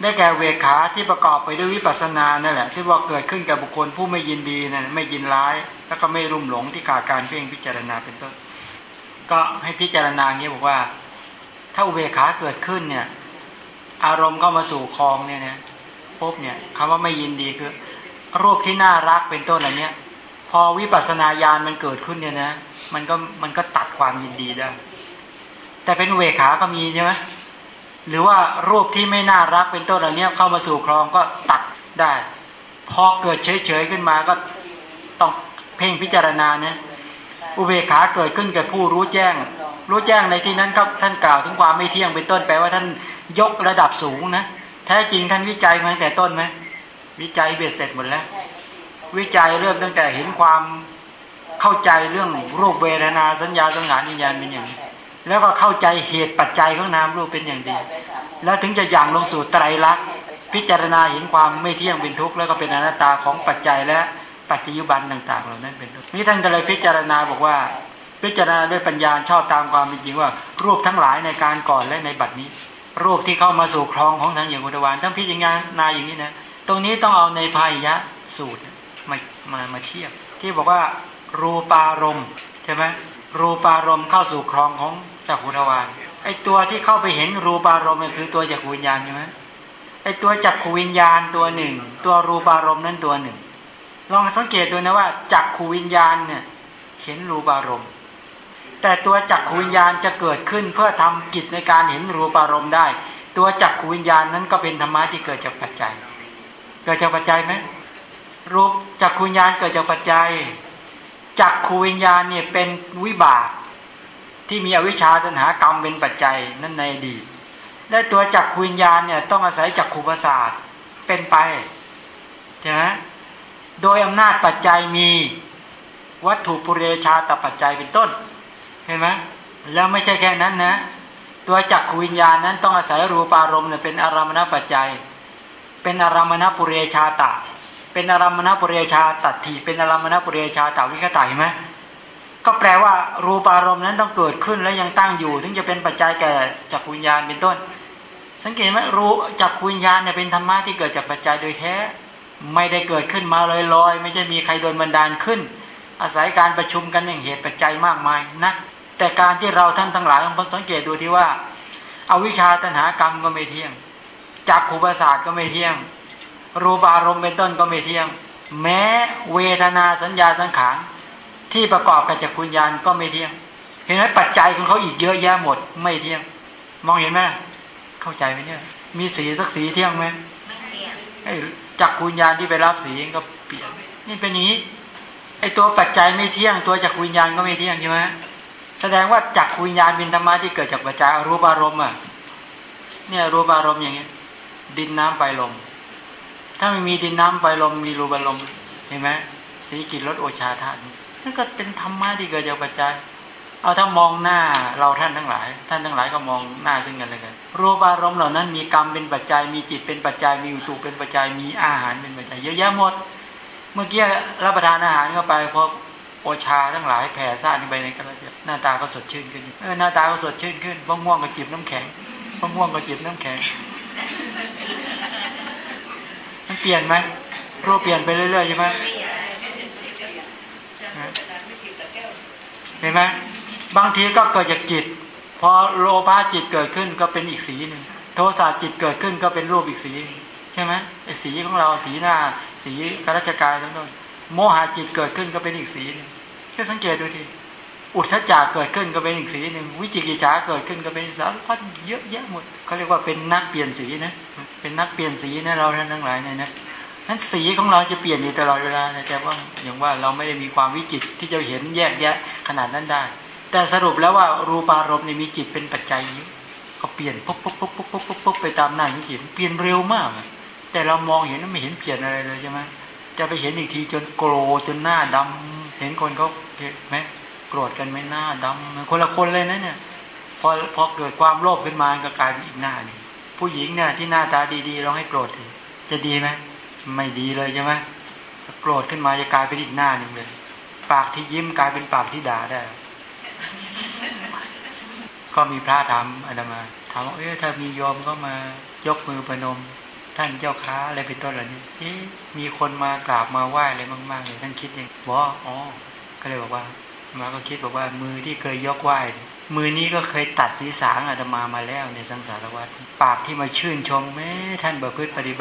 ได้แก่เวขาที่ประกอบไปด้วยวิปัสสนานั่นแหละ ที่ว่าเกิดขึ้นกับบุคคลผู้ไม่ยินดีนั่นไม่ยินร้าย แล้วก็ไม่รุ่มหลงที่ขาดการเพ่งพิจารณาเป็นต้น ก็ให้พิจารณาอย่างนี้บอกว่า ถ้าอุเบกขาเกิดขึ้นเนี่ย อารมณ์เข้ามาสู่คลองเนี่ยนะ ปุ๊บเนี่ยคำว่าไม่ยินดีคือ รูปที่น่ารักเป็นต้นอะไรเนี้ยพอวิปัสสนาญาณมันเกิดขึ้นเนี่ยนะ มันก็มันก็ตัดความยินดีได้ แต่เป็นเบกขาก็มีใช่ไหมหรือว่ารูปที่ไม่น่ารักเป็นต้นเหล่านี้เข้ามาสู่คลองก็ตัดได้ พอเกิดเฉยๆขึ้นมาก็ต้องเพ่งพิจารณาเนี่ยอุเบกขาเกิดขึ้นกับผู้รู้แจ้ง รู้แจ้งในที่นั้นครับท่านกล่าวถึงความไม่เที่ยงเป็นต้นแปลว่าท่านยกระดับสูงนะ แท้จริงท่านวิจัยมาตั้งแต่ต้นไหมวิจัยเบ็ดเสร็จหมดแล้ว วิจัยเริ่มตั้งแต่เห็นความเข้าใจเรื่องรูปเวทนาสัญญาสังขารวิญญาณเป็นอย่างนี้แล้วก็เข้าใจเหตุปัจจัยของนามรูปเป็นอย่างดี แล้วถึงจะอย่างลงสู่ไตรลักษณ์พิจารณาเห็นความไม่เที่ยงเป็นทุกข์แล้วก็เป็นอนัตตาของปัจจัยและปัจจยุบันต่างๆ เหล่านั้นเป็นต้นนี่ท่านก็เลยพิจารณาบอกว่า พิจารณาด้วยปัญญาชอบตามความเป็นจริงว่า รูปทั้งหลายในการก่อนและในบัดนี้ รูปที่เข้ามาสู่คลองของทางอย่างอุตวานต้องพิจารณาอย่างนี้นะตรงนี้ต้องเอาในพายะสูตรมามามาเทียบ ที่บอกว่า รูปารมณ์ใช่ไหมรูปารมณ์เข้าสู่คลองของจักรวาลไอตัวที่เข้าไปเห็นรูปารมณ์เนี่ยคือตัวจักรวิญญาณใช่ไหมไอตัวจักรวิญญาณตัวหนึ่ง ตัวรูปารมณ์นั้นตัวหนึ่ง ลองสังเกตดูนะว่าจักขวิญญาณเนี่ยเห็นรูปารมณ์ แต่ตัวจักขวิญญาณจะเกิดขึ้นเพื่อทำกิจในการเห็นรูปารมณ์ได้ ตัวจักขวิญญาณนั้นก็เป็นธรรมะที่เกิดจากปัจจัย เกิดจากปัจจัยไหมรูปจักขวิญญาณเกิดจากปัจจัยจักขวิญญาณเนี่ยเป็นวิบากที่มีอวิชชาตัณหากรรมเป็นปัจจัยนั่นในอดีตและตัวจักขวิญญาณเนี่ยต้องอาศัยจักขูประสาทเป็นไปใช่ไหมโดยอำนาจปัจจัยมีวัตถุปุเรชาตปัจจัยเป็นต้น เห็นไหมแล้วไม่ใช่แค่นั้นนะ ตัวจักขวิญญาณนั้นต้องอาศัยรูปารมณ์เนี่ยเป็นอารมณปัจจัย เป็นอารมณปุเรชาตะ เป็นอารมณปุเรชาตัดทีเป็นอารมณปุเรชาตาวิคตาเห็นไหมก็แปลว่ารูปารมณ์นั้นต้องเกิดขึ้นและยังตั้งอยู่ ถึงจะเป็นปัจจัยแก่จักขวิญญาณเป็นต้น สังเกตไหมรู้จักขวิญญาณเนี่ยเป็นธรรมะที่เกิดจากปัจจัยโดยแท้ ไม่ได้เกิดขึ้นมาลอยๆ ไม่ใช่มีใครโดนบันดาลขึ้น อาศัยการประชุมกันอย่างเหตุปัจจัยมากมายนะ แต่การที่เราท่านทั้งหลายลองสังเกตดูที่ว่าอาวิชชาตัณหากรรมก็ไม่เที่ยงจักขูประสาทก็ไม่เที่ยง รูปอารมณ์เป็นต้นก็ไม่เที่ยง แม้เวทนาสัญญาสังขารที่ประกอบกับจักรคุญญาณก็ไม่เที่ยง เห็นไหมปัจจัยของเขาอีกเยอะแยะหมดไม่เที่ยง มองเห็นไหมเข้าใจไหมเนี่ย มีสีสักสีเที่ยงไหมไม่เที่ยงไอ้จักรคุญญาณที่ไปรับสีก็เปลี่ยนนี่เป็นอย่างนี้ไอ้ตัวปัจจัยไม่เที่ยง ตัวจักรคุญญาณก็ไม่เที่ยงใช่ไหม แสดงว่าจักรคุญญาณเป็นธรรมะที่เกิดจากปัจจัยรูปอารมณ์อะเนี่ยรูปอารมณ์อย่างเงี้ยดินน้ำไฟลม ถ้าไม่มีดินน้ำไฟลมมีรูปอารมณ์เห็นไหมสีกินรสโอชาธาตุนั่นก็เป็นธรรมะที่เกิดจากปัจจัยเอาถ้ามองหน้าเราท่านทั้งหลาย ท่านทั้งหลายก็มองหน้าซึ่งกันและกันรูปอารมณ์เหล่านั้น มีกรรมเป็นปัจจัยมีจิตเป็นปัจจัยมีอุตุเป็นปัจจัยมีอาหารเป็นปัจจัยเยอะแยะหมด เมื่อกี้รับประทานอาหารเข้าไปพอ โอชาทั้งหลายแผ่ซ่านไปในกระเทียหน้าตาก็สดชื่นขึ้นเออหน้าตาก็สดชื่นขึ้นเพราะง่วงก็จิบน้ำแข็งเพราะง่วงก็จิบน้ำแข็งมันเปลี่ยนไหมรูปเปลี่ยนไปเรื่อยๆใช่ไหมเห็นไหมบางทีก็เกิดจากจิตพอโลภะจิตเกิดขึ้นก็เป็นอีกสีหนึ่งโทสะจิตเกิดขึ้นก็เป็นรูปอีกสีใช่ไหมไอ้สีของเราสีหน้า สีกรัชกายทั้งนั้น โมหะจิตเกิดขึ้นก็เป็นอีกสีหนึงแค่สังเกตดูทีอุทธจักเกิดขึ้นก็เป็นอีกสีหนึ่งวิจิกิจฉาเกิดขึ้นก็เป็นสารพัดเยอะแยะหมดเขาเรียกว่าเป็นนักเปลี่ยนสีนะ เป็นนักเปลี่ยนสีนะเราท่านทั้งหลายเนี่ยนะนั้นสีของเราจะเปลี่ยนอยู่ตลอดเวลานะแต่ว่าอย่างว่าเราไม่ได้มีความวิจิตที่จะเห็นแยกแยะขนาดนั้นได้ แต่สรุปแล้วว่ารูปารมณ์เนี่ยมีจิตเป็นปัจจัยเยอะก็เปลี่ยนปุ๊บปุ๊บปุ๊บปุ๊บปุ๊บปุ๊บไปตามหน้าของจิตเปลี่ยนเร็วมาก แต่เรามองเห็นไม่เห็นเปลี่ยนอะไรเลยใช่ไหม จะไปเห็นอีกทีจนโกรธจนหน้าดำเห็นคนเขาเห็นไหมโกรธกันไหมหน้าดำคนละคนเลยนะเนี่ยพอพอเกิดความโลภขึ้นมาก็กลายเป็นอีกหน้าหนึ่งผู้หญิงเนี่ยที่หน้าตาดีๆเราให้โกรธจะดีไหมไม่ดีเลยใช่ไหมโกรธขึ้นมาจะกลายเป็นอีกหน้าหนึ่งเลยปากที่ยิ้มกลายเป็นปากที่ด่าได้ ก็มีพระถามอาตมาถามว่าเอ๊ะถ้ามีโยมก็มายกมือประนม ท่านเจ้าค้าอะไรเป็นต้นเหล่านี้มีคนมากราบมาไหว้อะไรมากๆเลยท่านคิดยังบอกว่าอ๋อก็เลยบอกว่า มาก็คิดบอกว่ามือที่เคยยกไหว้มือนี้ก็เคยตัดศีรษะอาตมามาแล้วในสังสารวัฏปากที่มาชื่นชมแม้ท่านประพฤติปฏิบัติ